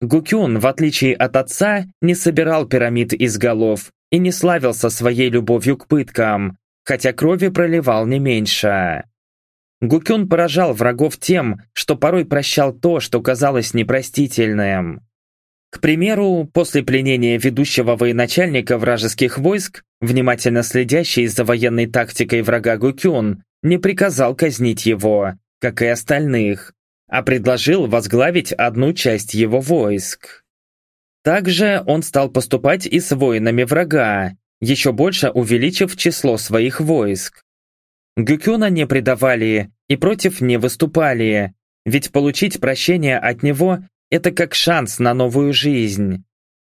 Гукюн, в отличие от отца, не собирал пирамид из голов и не славился своей любовью к пыткам, хотя крови проливал не меньше. Гукюн поражал врагов тем, что порой прощал то, что казалось непростительным. К примеру, после пленения ведущего военачальника вражеских войск, внимательно следящий за военной тактикой врага Гукюн, не приказал казнить его, как и остальных, а предложил возглавить одну часть его войск. Также он стал поступать и с воинами врага, еще больше увеличив число своих войск. Гюкюна не предавали и против не выступали, ведь получить прощение от него – это как шанс на новую жизнь.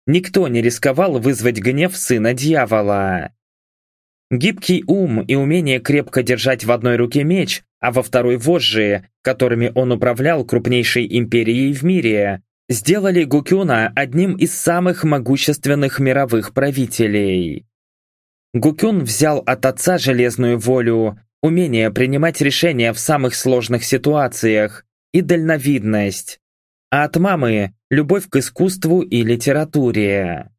Никто не рисковал вызвать гнев сына дьявола. Гибкий ум и умение крепко держать в одной руке меч, а во второй вожжи, которыми он управлял крупнейшей империей в мире, сделали Гукюна одним из самых могущественных мировых правителей. Гукюн взял от отца железную волю, умение принимать решения в самых сложных ситуациях и дальновидность, а от мамы – любовь к искусству и литературе.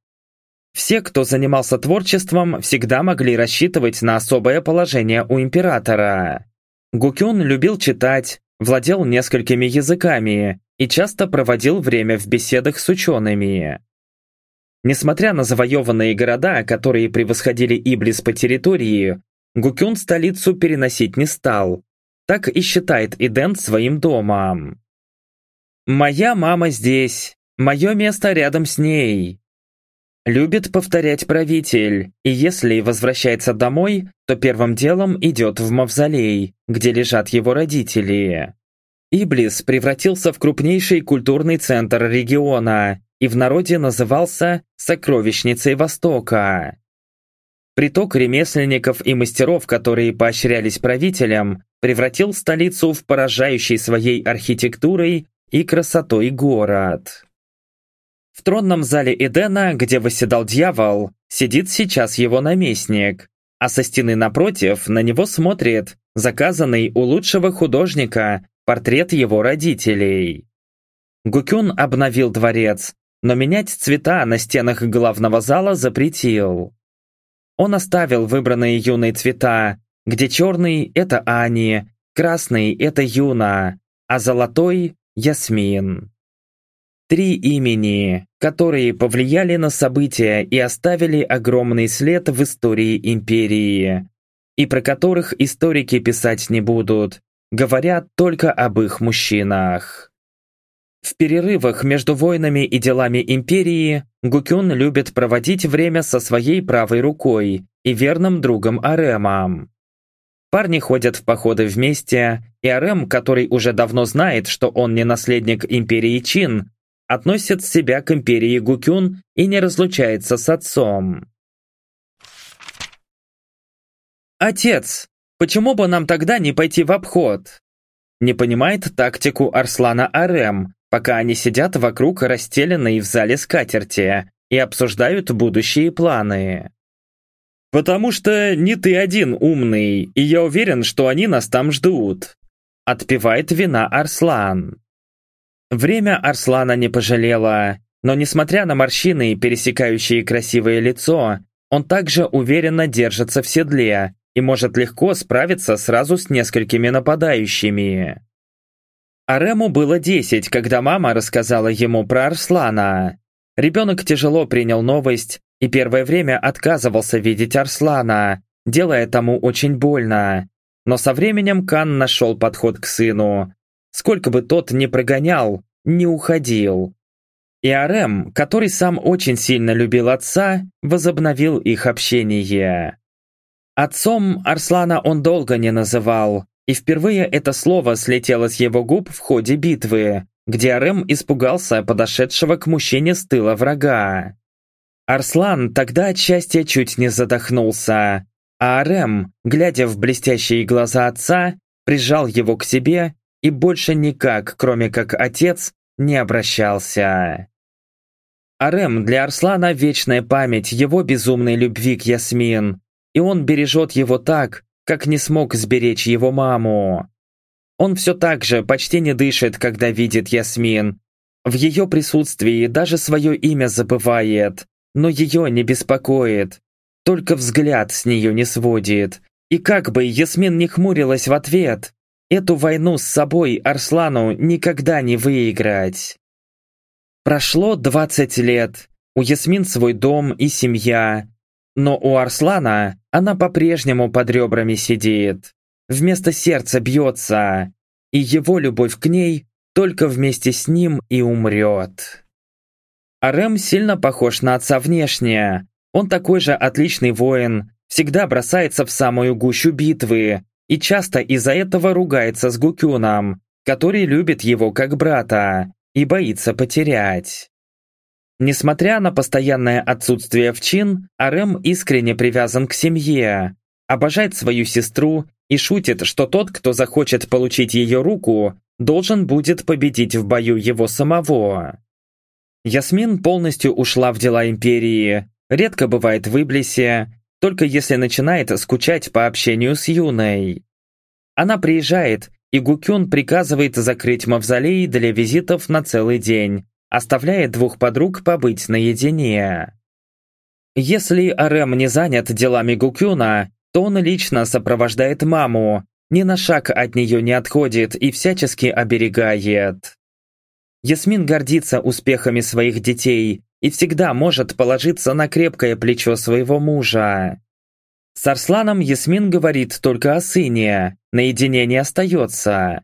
Все, кто занимался творчеством, всегда могли рассчитывать на особое положение у императора. Гукюн любил читать, владел несколькими языками и часто проводил время в беседах с учеными. Несмотря на завоеванные города, которые превосходили Иблис по территории, Гукюн столицу переносить не стал. Так и считает Иден своим домом. «Моя мама здесь, мое место рядом с ней», Любит повторять правитель, и если возвращается домой, то первым делом идет в мавзолей, где лежат его родители. Иблис превратился в крупнейший культурный центр региона и в народе назывался «Сокровищницей Востока». Приток ремесленников и мастеров, которые поощрялись правителем, превратил столицу в поражающий своей архитектурой и красотой город. В тронном зале Эдена, где восседал дьявол, сидит сейчас его наместник, а со стены напротив на него смотрит заказанный у лучшего художника портрет его родителей. Гукюн обновил дворец, но менять цвета на стенах главного зала запретил. Он оставил выбранные юные цвета, где черный – это Ани, красный – это Юна, а золотой – Ясмин. Три имени, которые повлияли на события и оставили огромный след в истории империи, и про которых историки писать не будут, говорят только об их мужчинах. В перерывах между войнами и делами империи Гукюн любит проводить время со своей правой рукой и верным другом Аремом. Парни ходят в походы вместе, и Арем, который уже давно знает, что он не наследник империи Чин, относит себя к империи Гукюн и не разлучается с отцом. «Отец, почему бы нам тогда не пойти в обход?» Не понимает тактику Арслана Арем, пока они сидят вокруг расстеленной в зале скатерти и обсуждают будущие планы. «Потому что не ты один умный, и я уверен, что они нас там ждут», отпевает вина Арслан. Время Арслана не пожалело, но несмотря на морщины, пересекающие красивое лицо, он также уверенно держится в седле и может легко справиться сразу с несколькими нападающими. Арему было 10, когда мама рассказала ему про Арслана. Ребенок тяжело принял новость и первое время отказывался видеть Арслана, делая тому очень больно. Но со временем Кан нашел подход к сыну, Сколько бы тот ни прогонял, не уходил. И Арем, который сам очень сильно любил отца, возобновил их общение. Отцом Арслана он долго не называл, и впервые это слово слетело с его губ в ходе битвы, где Арем испугался подошедшего к мужчине с тыла врага. Арслан тогда от счастья чуть не задохнулся, а Арем, глядя в блестящие глаза отца, прижал его к себе и больше никак, кроме как отец, не обращался. Арем для Арслана вечная память его безумной любви к Ясмин, и он бережет его так, как не смог сберечь его маму. Он все так же почти не дышит, когда видит Ясмин. В ее присутствии даже свое имя забывает, но ее не беспокоит. Только взгляд с нее не сводит. И как бы Ясмин не хмурилась в ответ, Эту войну с собой Арслану никогда не выиграть. Прошло 20 лет, у Ясмин свой дом и семья, но у Арслана она по-прежнему под ребрами сидит, вместо сердца бьется, и его любовь к ней только вместе с ним и умрет. Арем сильно похож на отца внешне, он такой же отличный воин, всегда бросается в самую гущу битвы, и часто из-за этого ругается с Гукюном, который любит его как брата и боится потерять. Несмотря на постоянное отсутствие в чин, Арем искренне привязан к семье, обожает свою сестру и шутит, что тот, кто захочет получить ее руку, должен будет победить в бою его самого. Ясмин полностью ушла в дела империи, редко бывает в Иблисе, только если начинает скучать по общению с Юной. Она приезжает, и Гукюн приказывает закрыть мавзолей для визитов на целый день, оставляя двух подруг побыть наедине. Если Арем не занят делами Гукюна, то он лично сопровождает маму, ни на шаг от нее не отходит и всячески оберегает. Ясмин гордится успехами своих детей и всегда может положиться на крепкое плечо своего мужа. С Арсланом Ясмин говорит только о сыне, наедине не остается.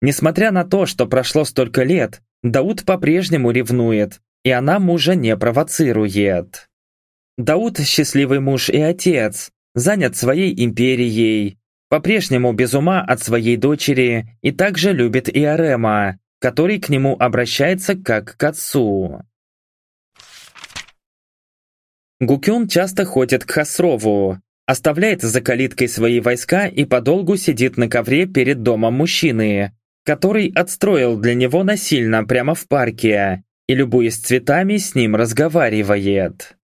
Несмотря на то, что прошло столько лет, Дауд по-прежнему ревнует, и она мужа не провоцирует. Дауд – счастливый муж и отец, занят своей империей, по-прежнему без ума от своей дочери и также любит Иорема, который к нему обращается как к отцу. Гукюн часто ходит к Хасрову, оставляет за калиткой свои войска и подолгу сидит на ковре перед домом мужчины, который отстроил для него насильно прямо в парке и, любуясь цветами, с ним разговаривает.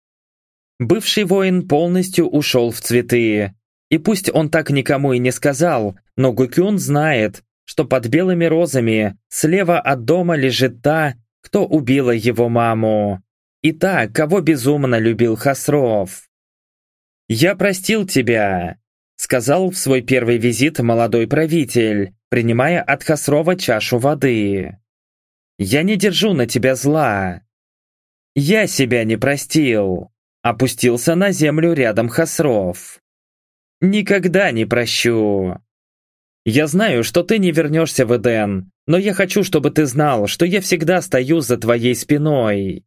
Бывший воин полностью ушел в цветы, и пусть он так никому и не сказал, но Гукюн знает, что под белыми розами слева от дома лежит та, кто убила его маму, и та, кого безумно любил Хасров. «Я простил тебя», — сказал в свой первый визит молодой правитель, принимая от Хасрова чашу воды. «Я не держу на тебя зла». «Я себя не простил», — опустился на землю рядом Хасров. Никогда не прощу. Я знаю, что ты не вернешься в Эден, но я хочу, чтобы ты знал, что я всегда стою за твоей спиной.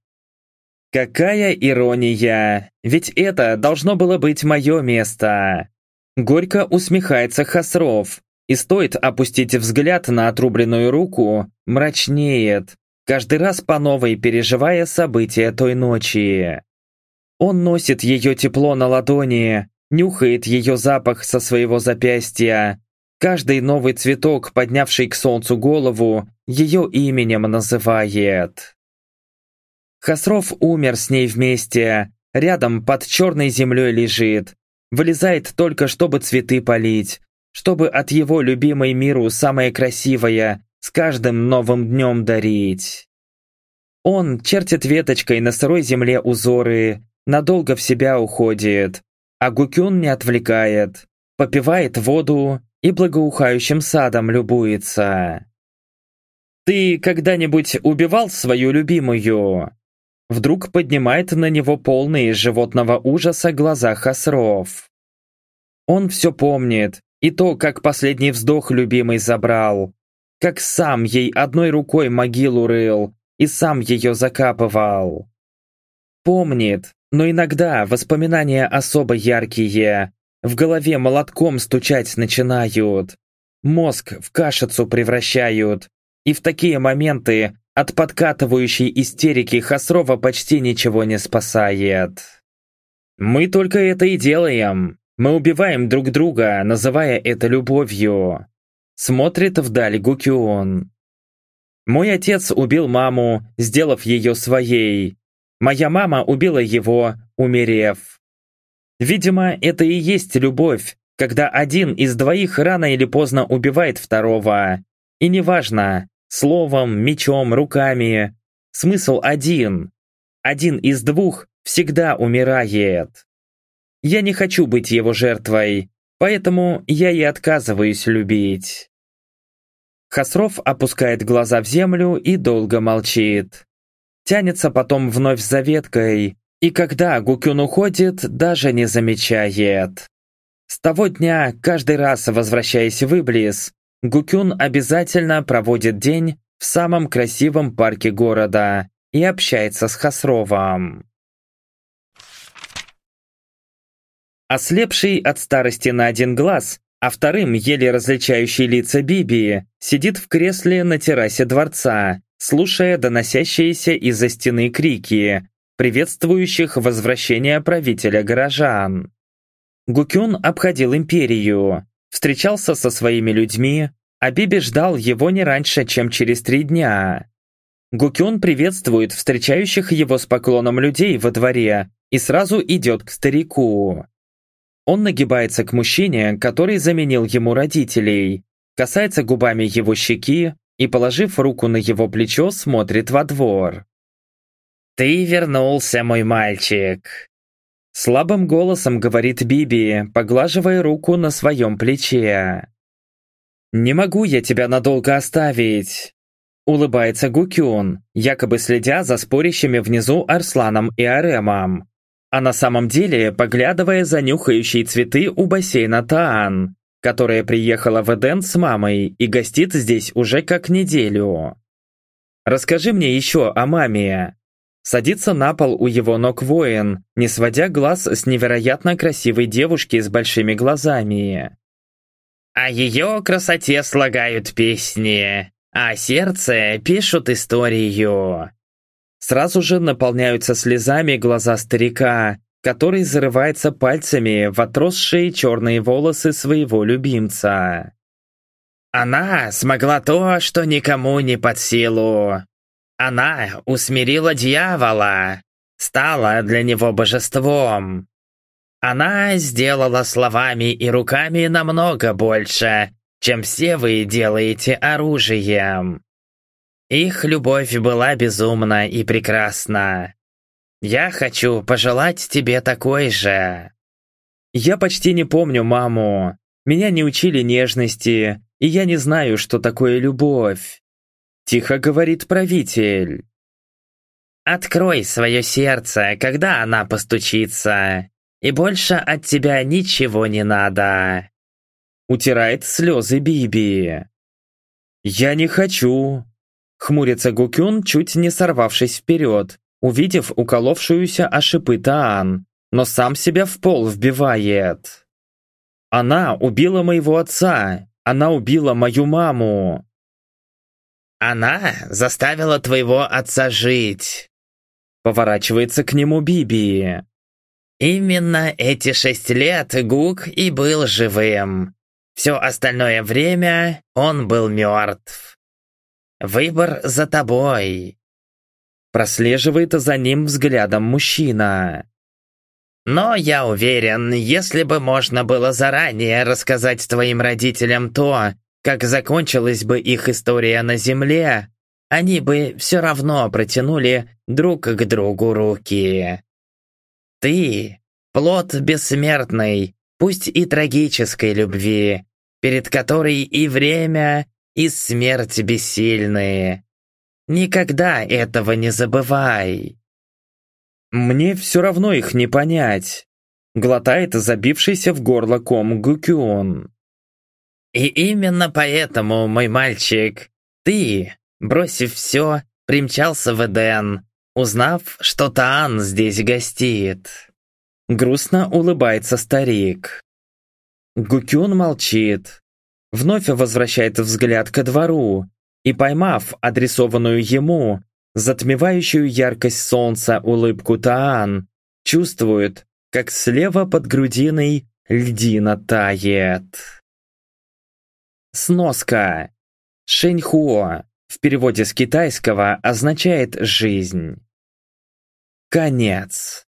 Какая ирония, ведь это должно было быть мое место. Горько усмехается Хасров, и стоит опустить взгляд на отрубленную руку, мрачнеет, каждый раз по новой переживая события той ночи. Он носит ее тепло на ладони, нюхает ее запах со своего запястья. Каждый новый цветок, поднявший к солнцу голову, ее именем называет. Хасров умер с ней вместе, рядом под черной землей лежит. Вылезает только, чтобы цветы полить, чтобы от его любимой миру самое красивое с каждым новым днем дарить. Он чертит веточкой на сырой земле узоры, надолго в себя уходит, а Гукюн не отвлекает, попивает воду и благоухающим садом любуется. «Ты когда-нибудь убивал свою любимую?» Вдруг поднимает на него полные животного ужаса глаза Хасров. Он все помнит, и то, как последний вздох любимый забрал, как сам ей одной рукой могилу рыл и сам ее закапывал. Помнит, но иногда воспоминания особо яркие. В голове молотком стучать начинают. Мозг в кашицу превращают. И в такие моменты от подкатывающей истерики Хасрова почти ничего не спасает. Мы только это и делаем. Мы убиваем друг друга, называя это любовью. Смотрит вдаль Гукион. Мой отец убил маму, сделав ее своей. Моя мама убила его, умерев. Видимо, это и есть любовь, когда один из двоих рано или поздно убивает второго. И неважно, словом, мечом, руками. Смысл один. Один из двух всегда умирает. Я не хочу быть его жертвой, поэтому я и отказываюсь любить. Хасров опускает глаза в землю и долго молчит тянется потом вновь за веткой, и когда Гукюн уходит, даже не замечает. С того дня, каждый раз возвращаясь в Иблис, Гукюн обязательно проводит день в самом красивом парке города и общается с Хасровом. Ослепший от старости на один глаз, а вторым еле различающий лица Биби, сидит в кресле на террасе дворца слушая доносящиеся из-за стены крики, приветствующих возвращение правителя горожан. Гукюн обходил империю, встречался со своими людьми, а Биби ждал его не раньше, чем через три дня. Гукюн приветствует встречающих его с поклоном людей во дворе и сразу идет к старику. Он нагибается к мужчине, который заменил ему родителей, касается губами его щеки, и, положив руку на его плечо, смотрит во двор. «Ты вернулся, мой мальчик!» Слабым голосом говорит Биби, поглаживая руку на своем плече. «Не могу я тебя надолго оставить!» Улыбается Гукюн, якобы следя за спорящими внизу Арсланом и Аремом. А на самом деле поглядывая за нюхающие цветы у бассейна Таан, которая приехала в Эден с мамой и гостит здесь уже как неделю. Расскажи мне еще о маме. Садится на пол у его ног воин, не сводя глаз с невероятно красивой девушки с большими глазами. О ее красоте слагают песни, а сердце пишут историю. Сразу же наполняются слезами глаза старика, который зарывается пальцами в отросшие черные волосы своего любимца. Она смогла то, что никому не под силу. Она усмирила дьявола, стала для него божеством. Она сделала словами и руками намного больше, чем все вы делаете оружием. Их любовь была безумна и прекрасна. Я хочу пожелать тебе такой же. Я почти не помню маму. Меня не учили нежности, и я не знаю, что такое любовь. Тихо говорит правитель. Открой свое сердце, когда она постучится, и больше от тебя ничего не надо. Утирает слезы Биби. Я не хочу. Хмурится Гукюн, чуть не сорвавшись вперед, увидев уколовшуюся о Таан, но сам себя в пол вбивает. Она убила моего отца, она убила мою маму. Она заставила твоего отца жить. Поворачивается к нему Биби. Именно эти шесть лет Гук и был живым. Все остальное время он был мертв. Выбор за тобой. Прослеживает за ним взглядом мужчина. Но я уверен, если бы можно было заранее рассказать твоим родителям то, как закончилась бы их история на Земле, они бы все равно протянули друг к другу руки. Ты — плод бессмертной, пусть и трагической любви, перед которой и время, и смерть бессильны. Никогда этого не забывай. Мне все равно их не понять. Глотает забившийся в горло ком Гукюон. И именно поэтому, мой мальчик, ты, бросив все, примчался в Эден, узнав, что Таан здесь гостит. Грустно улыбается старик. Гукюн молчит. Вновь возвращает взгляд ко двору, и поймав адресованную ему, затмевающую яркость солнца улыбку Таан, чувствует, как слева под грудиной льдина тает. Сноска. Шэньхуо в переводе с китайского означает «жизнь». Конец.